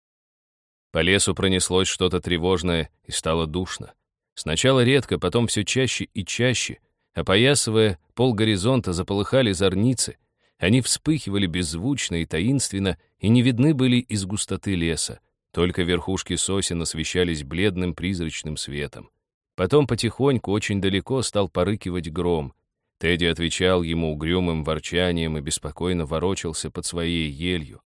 По лесу пронеслось что-то тревожное и стало душно. Сначала редко, потом все чаще и чаще, опоясывая пол горизонта, заполыхали зорницы. Они вспыхивали беззвучно и таинственно, и не видны были из густоты леса. Только верхушки сосен освещались бледным призрачным светом. Потом потихоньку, очень далеко, стал порыкивать гром. Тедди отвечал ему угрюмым ворчанием и беспокойно ворочался под своей елью.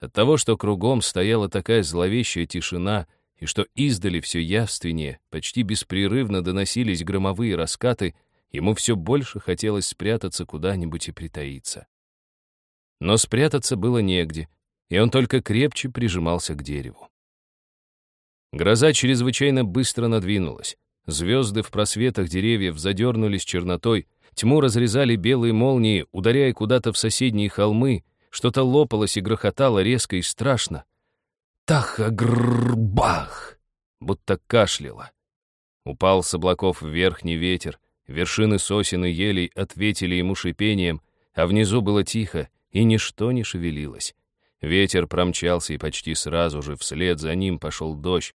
От того, что кругом стояла такая зловещая тишина, и что издали все явственнее, почти беспрерывно доносились громовые раскаты, ему все больше хотелось спрятаться куда-нибудь и притаиться. Но спрятаться было негде, и он только крепче прижимался к дереву. Гроза чрезвычайно быстро надвинулась. Звезды в просветах деревьев задернулись чернотой, тьму разрезали белые молнии, ударяя куда-то в соседние холмы, что-то лопалось и грохотало резко и страшно. Тахагрбах! Будто кашляло. Упал с облаков верхний ветер, вершины сосен и елей ответили ему шипением, а внизу было тихо, и ничто не шевелилось. Ветер промчался, и почти сразу же вслед за ним пошел дождь,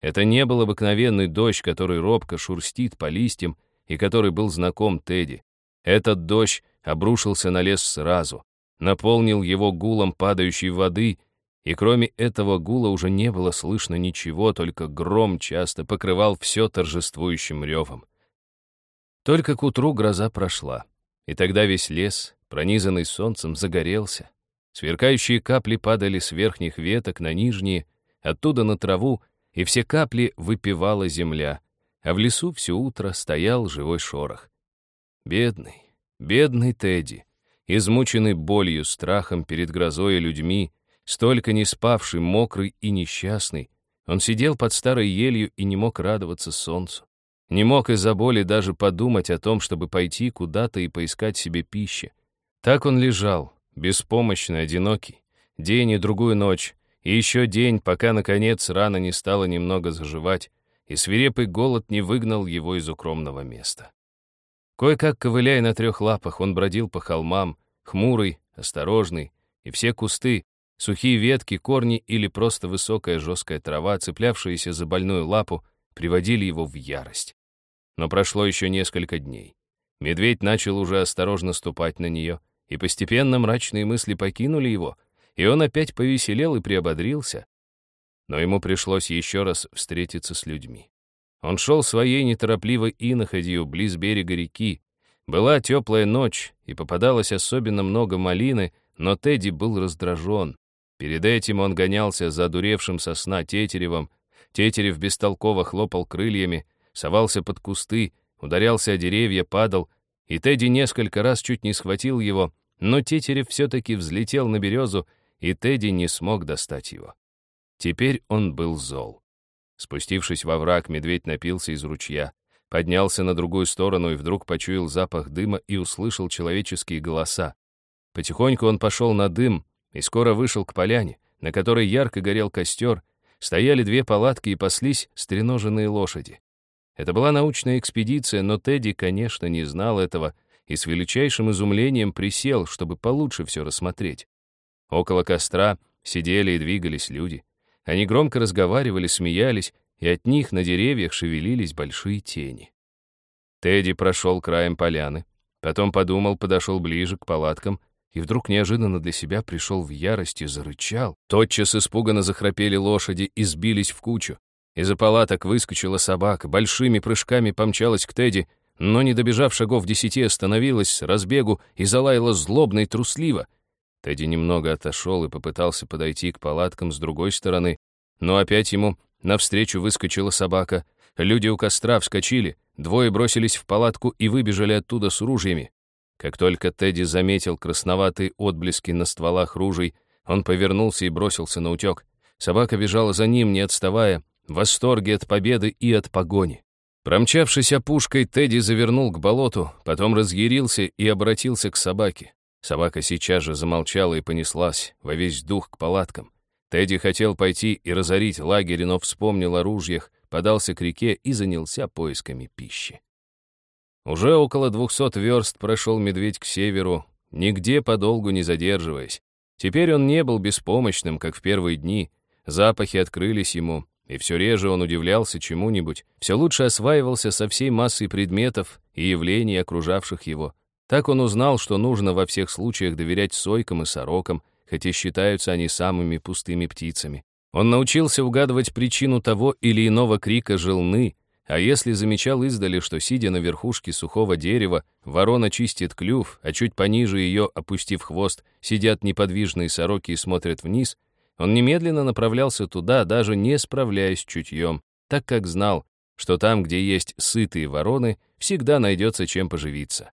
Это не был обыкновенный дождь, который робко шурстит по листьям и который был знаком Тедди. Этот дождь обрушился на лес сразу, наполнил его гулом падающей воды, и кроме этого гула уже не было слышно ничего, только гром часто покрывал все торжествующим ревом. Только к утру гроза прошла, и тогда весь лес, пронизанный солнцем, загорелся. Сверкающие капли падали с верхних веток на нижние, оттуда на траву, и все капли выпивала земля, а в лесу все утро стоял живой шорох. Бедный, бедный Тедди, измученный болью, страхом перед грозой и людьми, столько не спавший, мокрый и несчастный, он сидел под старой елью и не мог радоваться солнцу. Не мог из-за боли даже подумать о том, чтобы пойти куда-то и поискать себе пищи. Так он лежал, беспомощный, одинокий, день и другую ночь, и еще день, пока, наконец, рана не стала немного заживать, и свирепый голод не выгнал его из укромного места. Кое-как, ковыляя на трех лапах, он бродил по холмам, хмурый, осторожный, и все кусты, сухие ветки, корни или просто высокая жесткая трава, цеплявшиеся за больную лапу, приводили его в ярость. Но прошло еще несколько дней. Медведь начал уже осторожно ступать на нее, и постепенно мрачные мысли покинули его, и он опять повеселел и приободрился. Но ему пришлось еще раз встретиться с людьми. Он шел своей неторопливой иноходью близ берега реки. Была теплая ночь, и попадалось особенно много малины, но Тедди был раздражен. Перед этим он гонялся за одуревшим сосна тетеревом. Тетерев бестолково хлопал крыльями, совался под кусты, ударялся о деревья, падал, и Тедди несколько раз чуть не схватил его, но Тетерев все-таки взлетел на березу, и Тедди не смог достать его. Теперь он был зол. Спустившись во враг, медведь напился из ручья, поднялся на другую сторону и вдруг почуял запах дыма и услышал человеческие голоса. Потихоньку он пошел на дым и скоро вышел к поляне, на которой ярко горел костер, стояли две палатки и паслись стреноженные лошади. Это была научная экспедиция, но Тедди, конечно, не знал этого и с величайшим изумлением присел, чтобы получше все рассмотреть. Около костра сидели и двигались люди. Они громко разговаривали, смеялись, и от них на деревьях шевелились большие тени. Тедди прошел краем поляны, потом подумал, подошел ближе к палаткам и вдруг неожиданно для себя пришел в ярость и зарычал. Тотчас испуганно захрапели лошади и сбились в кучу. Из-за палаток выскочила собака, большими прыжками помчалась к Тедди, но, не добежав шагов десяти, остановилась с разбегу и залаяла злобно и трусливо. Тедди немного отошел и попытался подойти к палаткам с другой стороны, но опять ему навстречу выскочила собака. Люди у костра вскочили, двое бросились в палатку и выбежали оттуда с ружьями. Как только Тедди заметил красноватые отблески на стволах ружей, он повернулся и бросился на утек. Собака бежала за ним, не отставая, в восторге от победы и от погони. Промчавшись опушкой, Тедди завернул к болоту, потом разъярился и обратился к собаке. Собака сейчас же замолчала и понеслась во весь дух к палаткам. Тедди хотел пойти и разорить лагерь, но вспомнил о ружьях, подался к реке и занялся поисками пищи. Уже около двухсот верст прошел медведь к северу, нигде подолгу не задерживаясь. Теперь он не был беспомощным, как в первые дни. Запахи открылись ему, и все реже он удивлялся чему-нибудь, все лучше осваивался со всей массой предметов и явлений, окружавших его. Так он узнал, что нужно во всех случаях доверять сойкам и сорокам, хотя считаются они самыми пустыми птицами. Он научился угадывать причину того или иного крика желны, а если замечал издали, что, сидя на верхушке сухого дерева, ворона чистит клюв, а чуть пониже ее, опустив хвост, сидят неподвижные сороки и смотрят вниз — он немедленно направлялся туда, даже не справляясь чутьем, так как знал, что там, где есть сытые вороны, всегда найдется чем поживиться.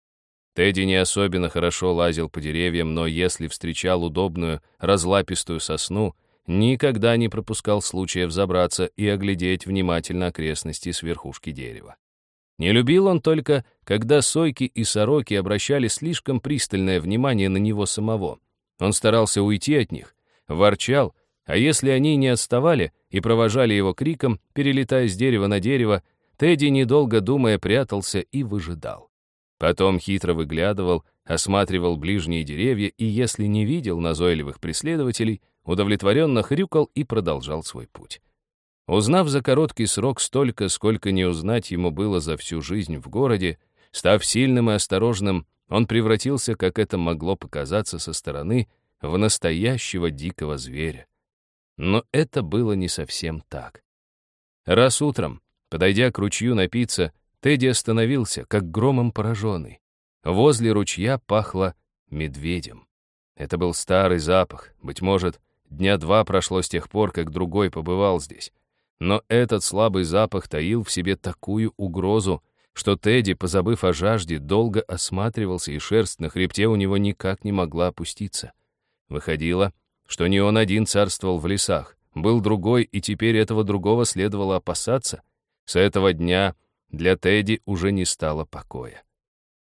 Тедди не особенно хорошо лазил по деревьям, но если встречал удобную, разлапистую сосну, никогда не пропускал случая взобраться и оглядеть внимательно окрестности с верхушки дерева. Не любил он только, когда сойки и сороки обращали слишком пристальное внимание на него самого. Он старался уйти от них, ворчал, а если они не отставали и провожали его криком, перелетая с дерева на дерево, Тедди, недолго думая, прятался и выжидал. Потом хитро выглядывал, осматривал ближние деревья и, если не видел назойливых преследователей, удовлетворенно хрюкал и продолжал свой путь. Узнав за короткий срок столько, сколько не узнать ему было за всю жизнь в городе, став сильным и осторожным, он превратился, как это могло показаться со стороны, в настоящего дикого зверя. Но это было не совсем так. Раз утром, подойдя к ручью напиться, Тедди остановился, как громом пораженный. Возле ручья пахло медведем. Это был старый запах, быть может, дня два прошло с тех пор, как другой побывал здесь. Но этот слабый запах таил в себе такую угрозу, что Тедди, позабыв о жажде, долго осматривался, и шерсть на хребте у него никак не могла опуститься. Выходило, что не он один царствовал в лесах, был другой, и теперь этого другого следовало опасаться. С этого дня для Тедди уже не стало покоя.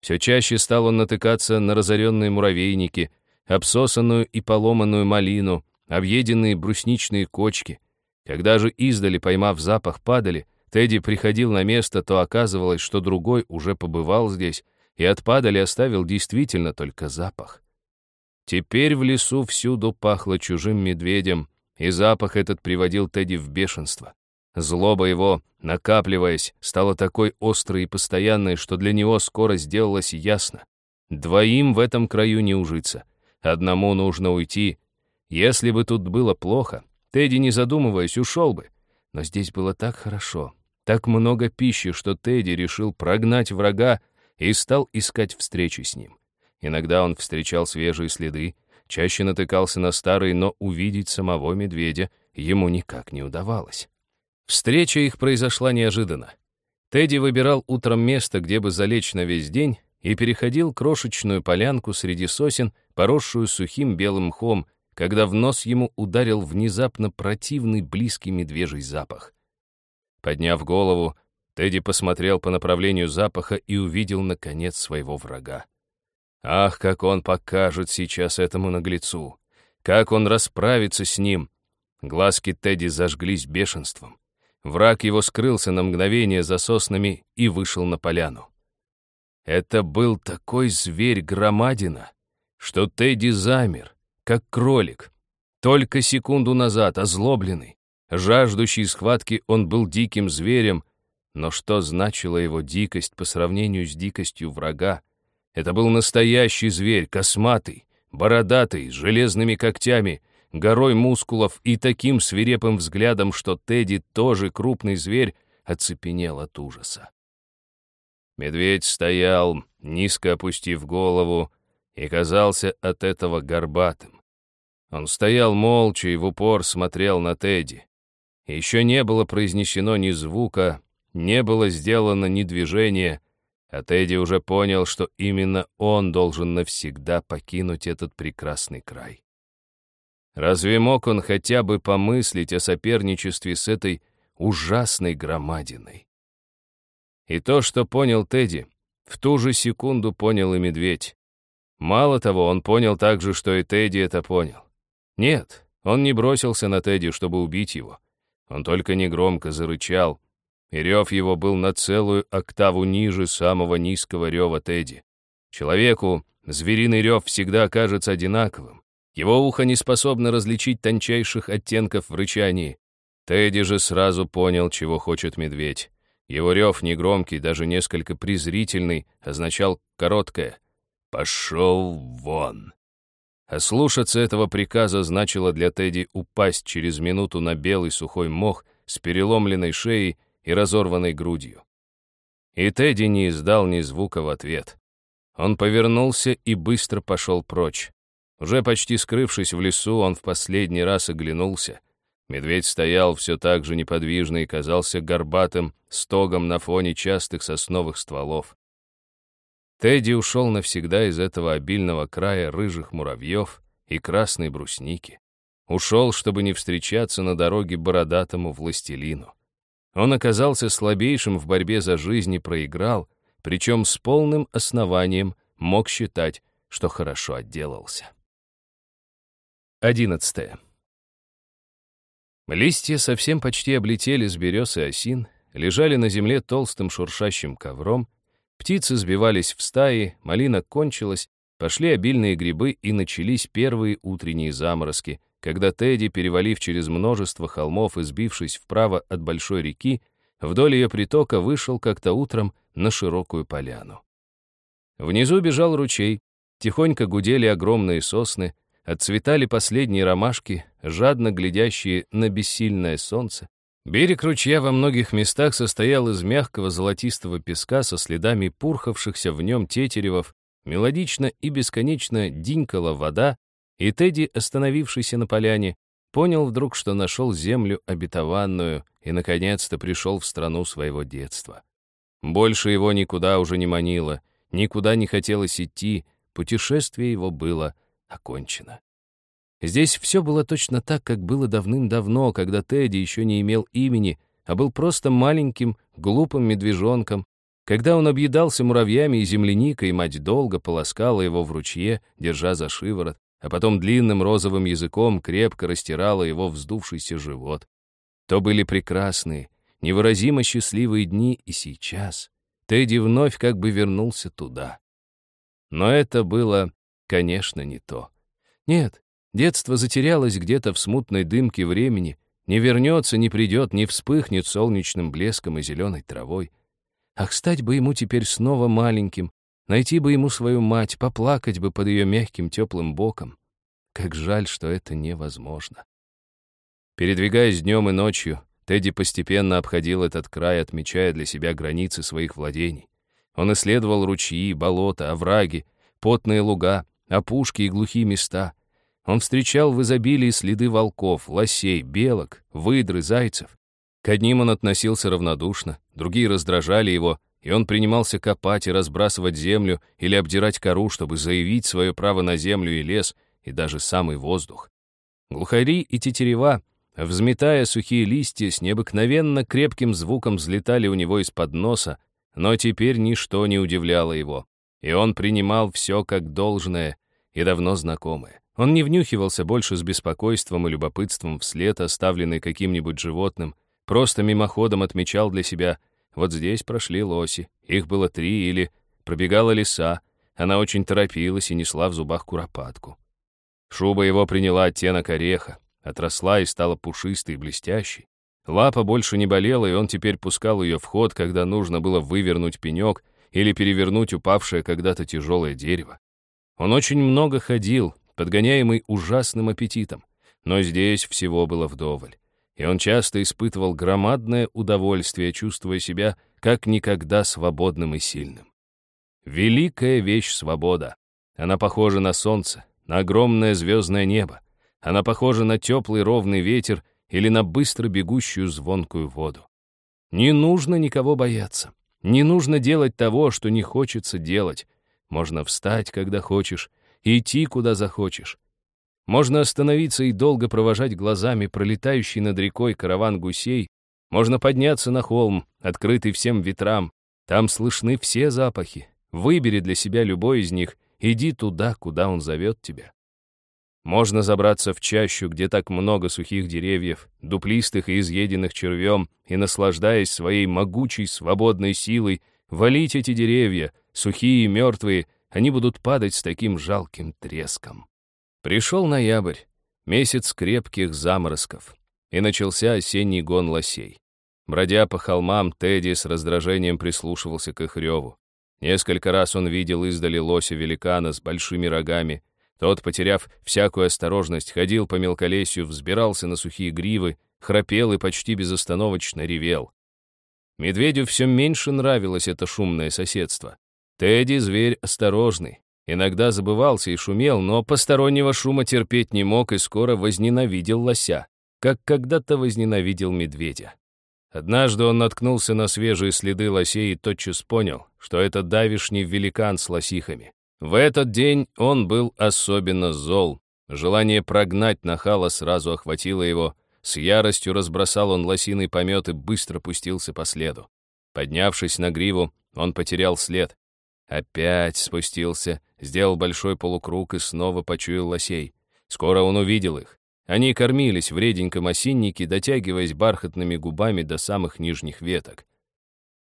Все чаще стал он натыкаться на разоренные муравейники, обсосанную и поломанную малину, объеденные брусничные кочки. Когда же издали, поймав запах, падали, Тедди приходил на место, то оказывалось, что другой уже побывал здесь, и от падали оставил действительно только запах. Теперь в лесу всюду пахло чужим медведем, и запах этот приводил Тедди в бешенство. Злоба его, накапливаясь, стала такой острой и постоянной, что для него скоро сделалось ясно. Двоим в этом краю не ужиться. Одному нужно уйти. Если бы тут было плохо, Тедди, не задумываясь, ушел бы. Но здесь было так хорошо, так много пищи, что Тедди решил прогнать врага и стал искать встречи с ним. Иногда он встречал свежие следы, чаще натыкался на старые, но увидеть самого медведя ему никак не удавалось. Встреча их произошла неожиданно. Тедди выбирал утром место, где бы залечь на весь день, и переходил крошечную полянку среди сосен, поросшую сухим белым мхом, когда в нос ему ударил внезапно противный близкий медвежий запах. Подняв голову, Тедди посмотрел по направлению запаха и увидел, наконец, своего врага. Ах, как он покажет сейчас этому наглецу! Как он расправится с ним! Глазки Тедди зажглись бешенством. Враг его скрылся на мгновение за соснами и вышел на поляну. Это был такой зверь-громадина, что Тедди замер, как кролик. Только секунду назад, озлобленный, жаждущий схватки, он был диким зверем, но что значила его дикость по сравнению с дикостью врага? Это был настоящий зверь, косматый, бородатый, с железными когтями, горой мускулов и таким свирепым взглядом, что Тедди, тоже крупный зверь, оцепенел от ужаса. Медведь стоял, низко опустив голову, и казался от этого горбатым. Он стоял молча и в упор смотрел на Тедди. Еще не было произнесено ни звука, не было сделано ни движения, а Тедди уже понял, что именно он должен навсегда покинуть этот прекрасный край. Разве мог он хотя бы помыслить о соперничестве с этой ужасной громадиной? И то, что понял Тедди, в ту же секунду понял и медведь. Мало того, он понял также, что и Тедди это понял. Нет, он не бросился на Тедди, чтобы убить его. Он только негромко зарычал, и рев его был на целую октаву ниже самого низкого рева Тедди. Человеку звериный рев всегда кажется одинаковым. Его ухо не способно различить тончайших оттенков в рычании. Тедди же сразу понял, чего хочет медведь. Его рев, негромкий, даже несколько презрительный, означал короткое «Пошел вон!». Ослушаться этого приказа значило для Тедди упасть через минуту на белый сухой мох с переломленной шеей и разорванной грудью. И Тедди не издал ни звука в ответ. Он повернулся и быстро пошел прочь. Уже почти скрывшись в лесу, он в последний раз оглянулся. Медведь стоял все так же неподвижно и казался горбатым стогом на фоне частых сосновых стволов. Тедди ушел навсегда из этого обильного края рыжих муравьев и красной брусники. Ушел, чтобы не встречаться на дороге бородатому властелину. Он оказался слабейшим в борьбе за жизнь и проиграл, причем с полным основанием мог считать, что хорошо отделался. Одиннадцатое. Листья совсем почти облетели с берез и осин, лежали на земле толстым шуршащим ковром, птицы сбивались в стаи, малина кончилась, пошли обильные грибы и начались первые утренние заморозки, когда Тедди, перевалив через множество холмов и сбившись вправо от большой реки, вдоль ее притока вышел как-то утром на широкую поляну. Внизу бежал ручей, тихонько гудели огромные сосны, отцветали последние ромашки, жадно глядящие на бессильное солнце. Берег ручья во многих местах состоял из мягкого золотистого песка со следами пурхавшихся в нем тетеревов, мелодично и бесконечно динькала вода, и Тедди, остановившийся на поляне, понял вдруг, что нашел землю обетованную и, наконец-то, пришел в страну своего детства. Больше его никуда уже не манило, никуда не хотелось идти, путешествие его было окончено. Здесь все было точно так, как было давным-давно, когда Тедди еще не имел имени, а был просто маленьким, глупым медвежонком, когда он объедался муравьями и земляникой, мать долго полоскала его в ручье, держа за шиворот, а потом длинным розовым языком крепко растирала его вздувшийся живот. То были прекрасные, невыразимо счастливые дни, и сейчас Тедди вновь как бы вернулся туда. Но это было, конечно, не то. Нет, детство затерялось где-то в смутной дымке времени, не вернется, не придет, не вспыхнет солнечным блеском и зеленой травой. Ах, стать бы ему теперь снова маленьким, найти бы ему свою мать, поплакать бы под ее мягким теплым боком. Как жаль, что это невозможно. Передвигаясь днем и ночью, Тедди постепенно обходил этот край, отмечая для себя границы своих владений. Он исследовал ручьи, болота, овраги, потные луга, опушки и глухие места. Он встречал в изобилии следы волков, лосей, белок, выдры, зайцев. К одним он относился равнодушно, другие раздражали его, и он принимался копать и разбрасывать землю или обдирать кору, чтобы заявить свое право на землю и лес, и даже самый воздух. Глухари и тетерева Взметая сухие листья, с необыкновенно крепким звуком взлетали у него из-под носа, но теперь ничто не удивляло его, и он принимал все как должное и давно знакомое. Он не внюхивался больше с беспокойством и любопытством вслед, оставленный каким-нибудь животным, просто мимоходом отмечал для себя, вот здесь прошли лоси, их было три, или пробегала лиса, она очень торопилась и несла в зубах куропатку. Шуба его приняла оттенок ореха, отросла и стала пушистой и блестящей. Лапа больше не болела, и он теперь пускал ее в ход, когда нужно было вывернуть пенек или перевернуть упавшее когда-то тяжелое дерево. Он очень много ходил, подгоняемый ужасным аппетитом, но здесь всего было вдоволь. И он часто испытывал громадное удовольствие, чувствуя себя как никогда свободным и сильным. Великая вещь свобода. Она похожа на солнце, на огромное звездное небо. Она похожа на теплый ровный ветер или на быстро бегущую звонкую воду. Не нужно никого бояться. Не нужно делать того, что не хочется делать. Можно встать, когда хочешь, идти, куда захочешь. Можно остановиться и долго провожать глазами пролетающий над рекой караван гусей. Можно подняться на холм, открытый всем ветрам. Там слышны все запахи. Выбери для себя любой из них, иди туда, куда он зовет тебя. Можно забраться в чащу, где так много сухих деревьев, дуплистых и изъеденных червем, и, наслаждаясь своей могучей свободной силой, валить эти деревья, сухие и мертвые, они будут падать с таким жалким треском. Пришел ноябрь, месяц крепких заморозков, и начался осенний гон лосей. Бродя по холмам, Тедди с раздражением прислушивался к их реву. Несколько раз он видел издали лося-великана с большими рогами, тот, потеряв всякую осторожность, ходил по мелколесью, взбирался на сухие гривы, храпел и почти безостановочно ревел. Медведю все меньше нравилось это шумное соседство. Тедди — зверь осторожный. Иногда забывался и шумел, но постороннего шума терпеть не мог и скоро возненавидел лося, как когда-то возненавидел медведя. Однажды он наткнулся на свежие следы лосей и тотчас понял, что это давишний великан с лосихами. В этот день он был особенно зол. Желание прогнать нахала сразу охватило его. С яростью разбросал он лосиный помет и быстро пустился по следу. Поднявшись на гриву, он потерял след. Опять спустился, сделал большой полукруг и снова почуял лосей. Скоро он увидел их. Они кормились в реденьком осиннике, дотягиваясь бархатными губами до самых нижних веток.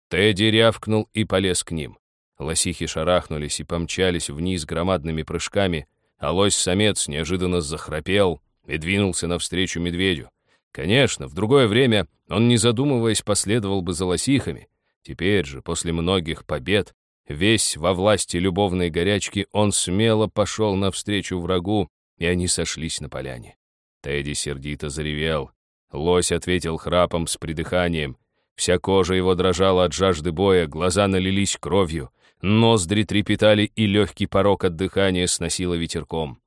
Тедди рявкнул и полез к ним. Лосихи шарахнулись и помчались вниз громадными прыжками, а лось-самец неожиданно захрапел, и двинулся навстречу медведю. Конечно, в другое время он, не задумываясь, последовал бы за лосихами. Теперь же, после многих побед, весь во власти любовной горячки, он смело пошел навстречу врагу, и они сошлись на поляне. Тедди сердито заревел. Лось ответил храпом с придыханием. Вся кожа его дрожала от жажды боя, глаза налились кровью, ноздри трепетали, и легкий порог от дыхания сносило ветерком.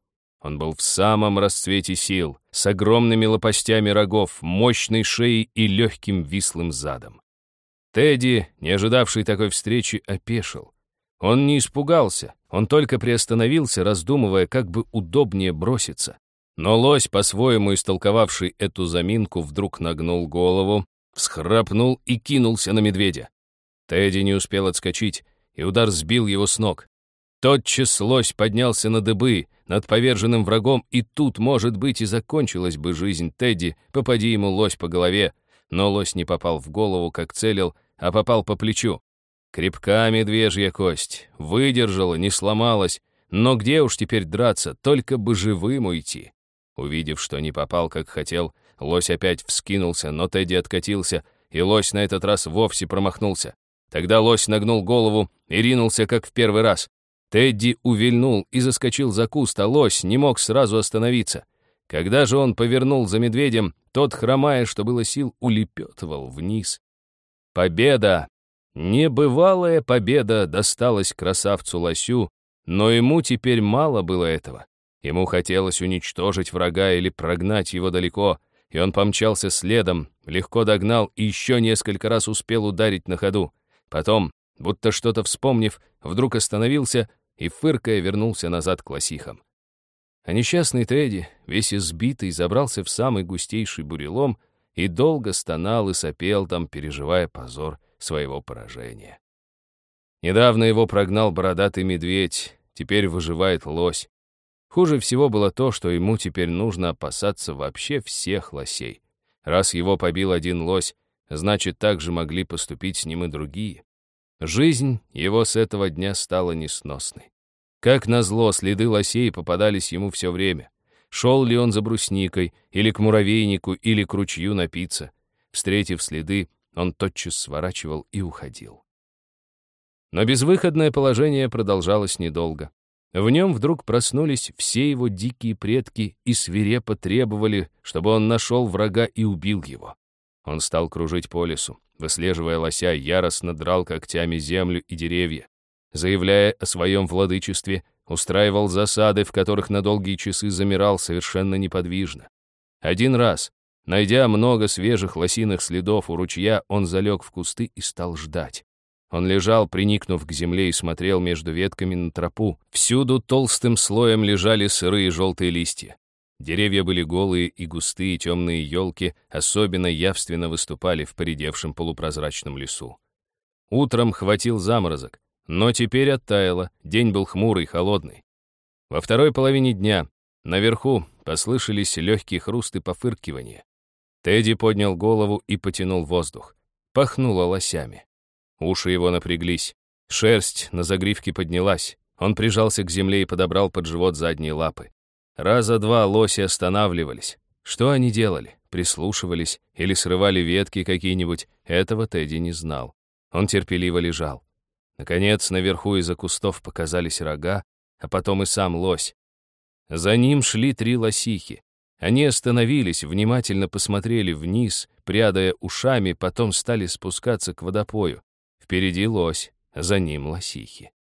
Он был в самом расцвете сил, с огромными лопастями рогов, мощной шеей и легким вислым задом. Тедди, не ожидавший такой встречи, опешил. Он не испугался, он только приостановился, раздумывая, как бы удобнее броситься. Но лось, по-своему истолковавший эту заминку, вдруг нагнул голову, всхрапнул и кинулся на медведя. Тедди не успел отскочить, и удар сбил его с ног. Тотчас лось поднялся на дыбы над поверженным врагом, и тут, может быть, и закончилась бы жизнь Тедди, попади ему лось по голове. Но лось не попал в голову, как целил, а попал по плечу. Крепка медвежья кость, выдержала, не сломалась, но где уж теперь драться, только бы живым уйти. Увидев, что не попал, как хотел, лось опять вскинулся, но Тедди откатился, и лось на этот раз вовсе промахнулся. Тогда лось нагнул голову и ринулся, как в первый раз. Тедди увильнул и заскочил за куст, а лось не мог сразу остановиться. Когда же он повернул за медведем, тот, хромая, что было сил, улепетывал вниз. Победа! Небывалая победа досталась красавцу-лосю, но ему теперь мало было этого. Ему хотелось уничтожить врага или прогнать его далеко, и он помчался следом, легко догнал и еще несколько раз успел ударить на ходу. Потом, будто что-то вспомнив, вдруг остановился и, фыркая, вернулся назад к лосихам. А несчастный Тедди, весь избитый, забрался в самый густейший бурелом и долго стонал и сопел там, переживая позор своего поражения. Недавно его прогнал бородатый медведь, теперь выживает лось. Хуже всего было то, что ему теперь нужно опасаться вообще всех лосей. Раз его побил один лось, значит, так же могли поступить с ним и другие. Жизнь его с этого дня стала несносной. Как назло, следы лосей попадались ему все время. Шел ли он за брусникой, или к муравейнику, или к ручью напиться. Встретив следы, он тотчас сворачивал и уходил. Но безвыходное положение продолжалось недолго. В нем вдруг проснулись все его дикие предки и свирепо требовали, чтобы он нашел врага и убил его. Он стал кружить по лесу, выслеживая лося, яростно драл когтями землю и деревья. Заявляя о своем владычестве, устраивал засады, в которых на долгие часы замирал совершенно неподвижно. Один раз, найдя много свежих лосиных следов у ручья, он залег в кусты и стал ждать. Он лежал, приникнув к земле, и смотрел между ветками на тропу. Всюду толстым слоем лежали сырые желтые листья. Деревья были голые и густые темные елки особенно явственно выступали в поредевшем полупрозрачном лесу. Утром хватил заморозок, но теперь оттаяло, день был хмурый, холодный. Во второй половине дня наверху послышались легкие хрусты пофыркивания. Тедди поднял голову и потянул воздух. Пахнуло лосями. Уши его напряглись. Шерсть на загривке поднялась. Он прижался к земле и подобрал под живот задние лапы. Раза два лоси останавливались. Что они делали? Прислушивались или срывали ветки какие-нибудь? Этого Тедди не знал. Он терпеливо лежал. Наконец, наверху из-за кустов показались рога, а потом и сам лось. За ним шли три лосихи. Они остановились, внимательно посмотрели вниз, прядая ушами, потом стали спускаться к водопою. Впереди лось, за ним лосихи.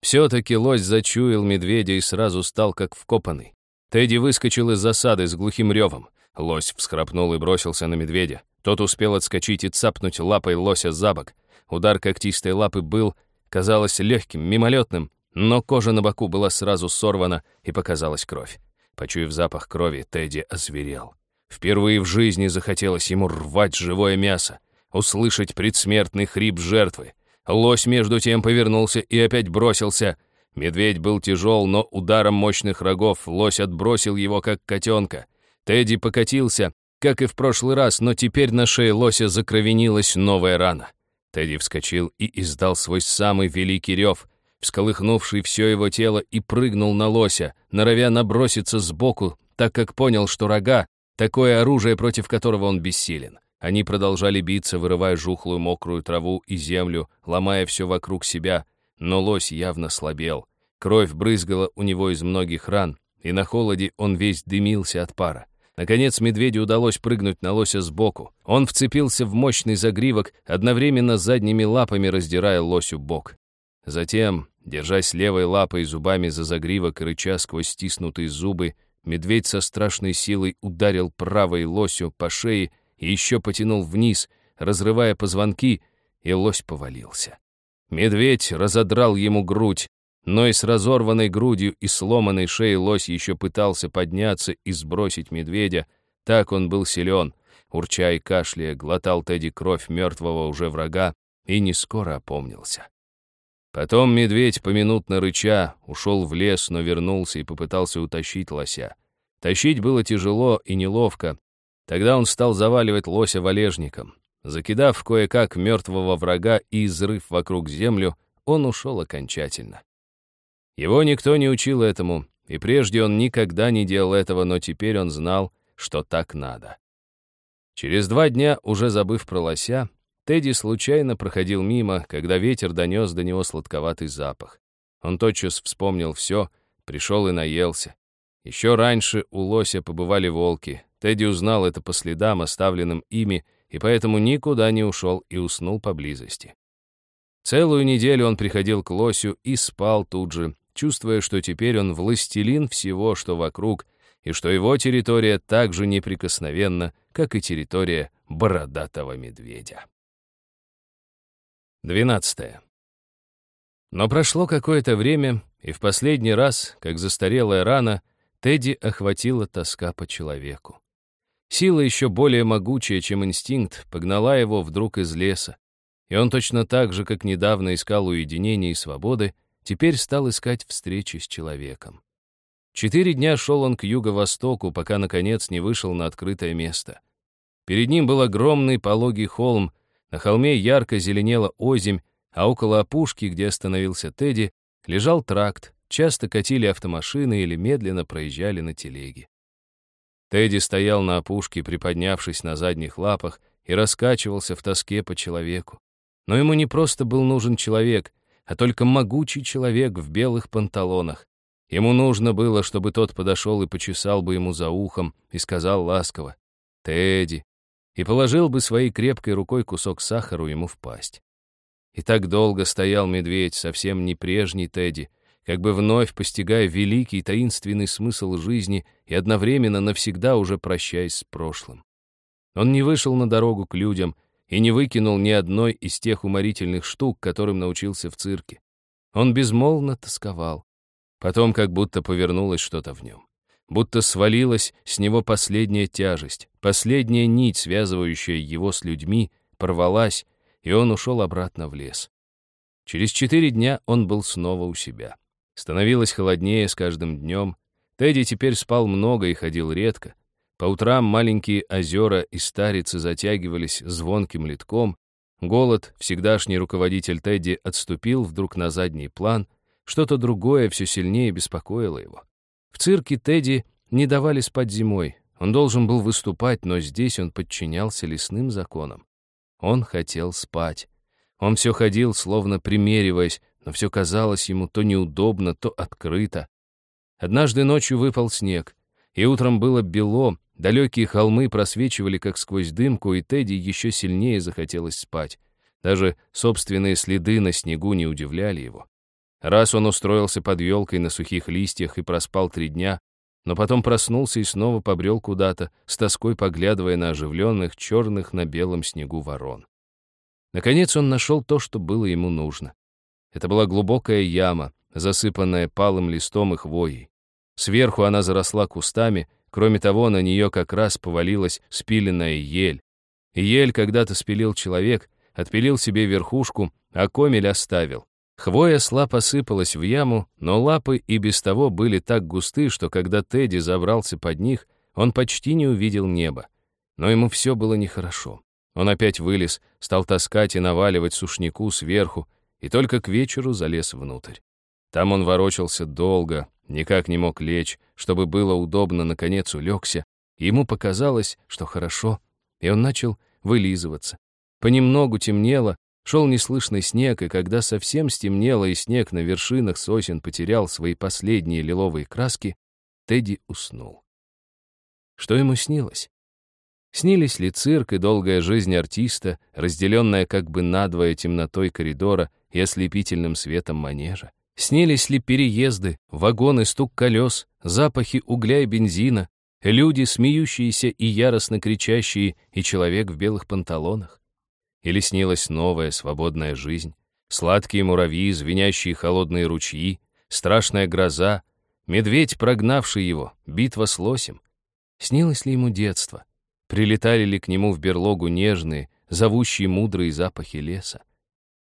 Все-таки лось зачуял медведя и сразу стал как вкопанный. Тедди выскочил из засады с глухим ревом. Лось всхрапнул и бросился на медведя. Тот успел отскочить и цапнуть лапой лося за бок. Удар когтистой лапы был, казалось, легким, мимолетным, но кожа на боку была сразу сорвана, и показалась кровь. Почуяв запах крови, Тедди озверел. Впервые в жизни захотелось ему рвать живое мясо, услышать предсмертный хрип жертвы. Лось между тем повернулся и опять бросился — Медведь был тяжел, но ударом мощных рогов лось отбросил его, как котенка. Тедди покатился, как и в прошлый раз, но теперь на шее лося закровенилась новая рана. Тедди вскочил и издал свой самый великий рев, всколыхнувший все его тело, и прыгнул на лося, норовя наброситься сбоку, так как понял, что рога — такое оружие, против которого он бессилен. Они продолжали биться, вырывая жухлую мокрую траву и землю, ломая все вокруг себя, но лось явно слабел. Кровь брызгала у него из многих ран, и на холоде он весь дымился от пара. Наконец медведю удалось прыгнуть на лося сбоку. Он вцепился в мощный загривок, одновременно задними лапами раздирая лосю бок. Затем, держась левой лапой зубами за загривок и рыча сквозь стиснутые зубы, медведь со страшной силой ударил правой лосю по шее и еще потянул вниз, разрывая позвонки, и лось повалился. Медведь разодрал ему грудь, но и с разорванной грудью и сломанной шеей лось еще пытался подняться и сбросить медведя. Так он был силен. Урча и кашляя, глотал Тедди кровь мертвого уже врага и не скоро опомнился. Потом медведь, поминутно рыча, ушел в лес, но вернулся и попытался утащить лося. Тащить было тяжело и неловко. Тогда он стал заваливать лося валежником. Закидав кое-как мертвого врага и изрыв вокруг землю, он ушел окончательно. Его никто не учил этому, и прежде он никогда не делал этого, но теперь он знал, что так надо. Через два дня, уже забыв про лося, Тедди случайно проходил мимо, когда ветер донес до него сладковатый запах. Он тотчас вспомнил все, пришел и наелся. Еще раньше у лося побывали волки. Тедди узнал это по следам, оставленным ими, и поэтому никуда не ушел и уснул поблизости. Целую неделю он приходил к лосю и спал тут же, чувствуя, что теперь он властелин всего, что вокруг, и что его территория так же неприкосновенна, как и территория бородатого медведя. 12. Но прошло какое-то время, и в последний раз, как застарелая рана, Тедди охватила тоска по человеку. Сила еще более могучая, чем инстинкт, погнала его вдруг из леса, и он точно так же, как недавно искал уединения и свободы, теперь стал искать встречи с человеком. Четыре дня шел он к юго-востоку, пока, наконец, не вышел на открытое место. Перед ним был огромный пологий холм, на холме ярко зеленела озимь, а около опушки, где остановился Тедди, лежал тракт, часто катили автомашины или медленно проезжали на телеге. Тедди стоял на опушке, приподнявшись на задних лапах, и раскачивался в тоске по человеку. Но ему не просто был нужен человек, а только могучий человек в белых панталонах. Ему нужно было, чтобы тот подошел и почесал бы ему за ухом и сказал ласково «Тедди», и положил бы своей крепкой рукой кусок сахару ему в пасть. И так долго стоял медведь, совсем не прежний Тедди, как бы вновь постигая великий таинственный смысл жизни и одновременно навсегда уже прощаясь с прошлым. Он не вышел на дорогу к людям — и не выкинул ни одной из тех уморительных штук, которым научился в цирке. Он безмолвно тосковал. Потом как будто повернулось что-то в нем. Будто свалилась с него последняя тяжесть, последняя нить, связывающая его с людьми, порвалась, и он ушел обратно в лес. Через четыре дня он был снова у себя. Становилось холоднее с каждым днем. Тедди теперь спал много и ходил редко. По утрам маленькие озера и старицы затягивались звонким литком. Голод, всегдашний руководитель Тедди, отступил вдруг на задний план. Что-то другое все сильнее беспокоило его. В цирке Тедди не давали спать зимой. Он должен был выступать, но здесь он подчинялся лесным законам. Он хотел спать. Он все ходил, словно примериваясь, но все казалось ему то неудобно, то открыто. Однажды ночью выпал снег, и утром было бело, Далекие холмы просвечивали, как сквозь дымку, и Тедди еще сильнее захотелось спать. Даже собственные следы на снегу не удивляли его. Раз он устроился под елкой на сухих листьях и проспал три дня, но потом проснулся и снова побрел куда-то, с тоской поглядывая на оживленных, черных на белом снегу ворон. Наконец он нашел то, что было ему нужно. Это была глубокая яма, засыпанная палым листом и хвоей. Сверху она заросла кустами, Кроме того, на нее как раз повалилась спиленная ель. И ель когда-то спилил человек, отпилил себе верхушку, а комель оставил. Хвоя слабо посыпалась в яму, но лапы и без того были так густы, что когда Тедди забрался под них, он почти не увидел неба. Но ему все было нехорошо. Он опять вылез, стал таскать и наваливать сушняку сверху, и только к вечеру залез внутрь. Там он ворочался долго, Никак не мог лечь, чтобы было удобно, наконец улегся. Ему показалось, что хорошо, и он начал вылизываться. Понемногу темнело, шел неслышный снег, и когда совсем стемнело и снег на вершинах сосен потерял свои последние лиловые краски, Тедди уснул. Что ему снилось? Снились ли цирк и долгая жизнь артиста, разделенная как бы надвое темнотой коридора и ослепительным светом манежа? Снились ли переезды, вагоны, стук колес, запахи угля и бензина, люди, смеющиеся и яростно кричащие, и человек в белых панталонах? Или снилась новая свободная жизнь, сладкие муравьи, звенящие холодные ручьи, страшная гроза, медведь, прогнавший его, битва с лосем? Снилось ли ему детство? Прилетали ли к нему в берлогу нежные, зовущие мудрые запахи леса?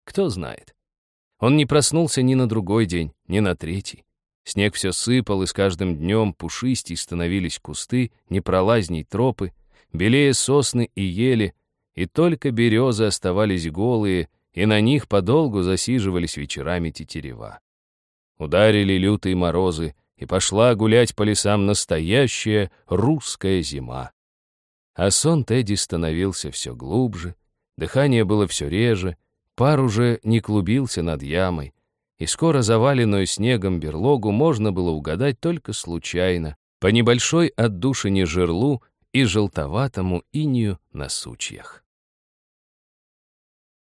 Кто знает. Он не проснулся ни на другой день, ни на третий. Снег все сыпал, и с каждым днем пушистей становились кусты, непролазней тропы, белее сосны и ели, и только березы оставались голые, и на них подолгу засиживались вечерами тетерева. Ударили лютые морозы, и пошла гулять по лесам настоящая русская зима. А сон Тедди становился все глубже, дыхание было все реже, Пар уже не клубился над ямой, и скоро заваленную снегом берлогу можно было угадать только случайно, по небольшой отдушине жерлу и желтоватому инию на сучьях.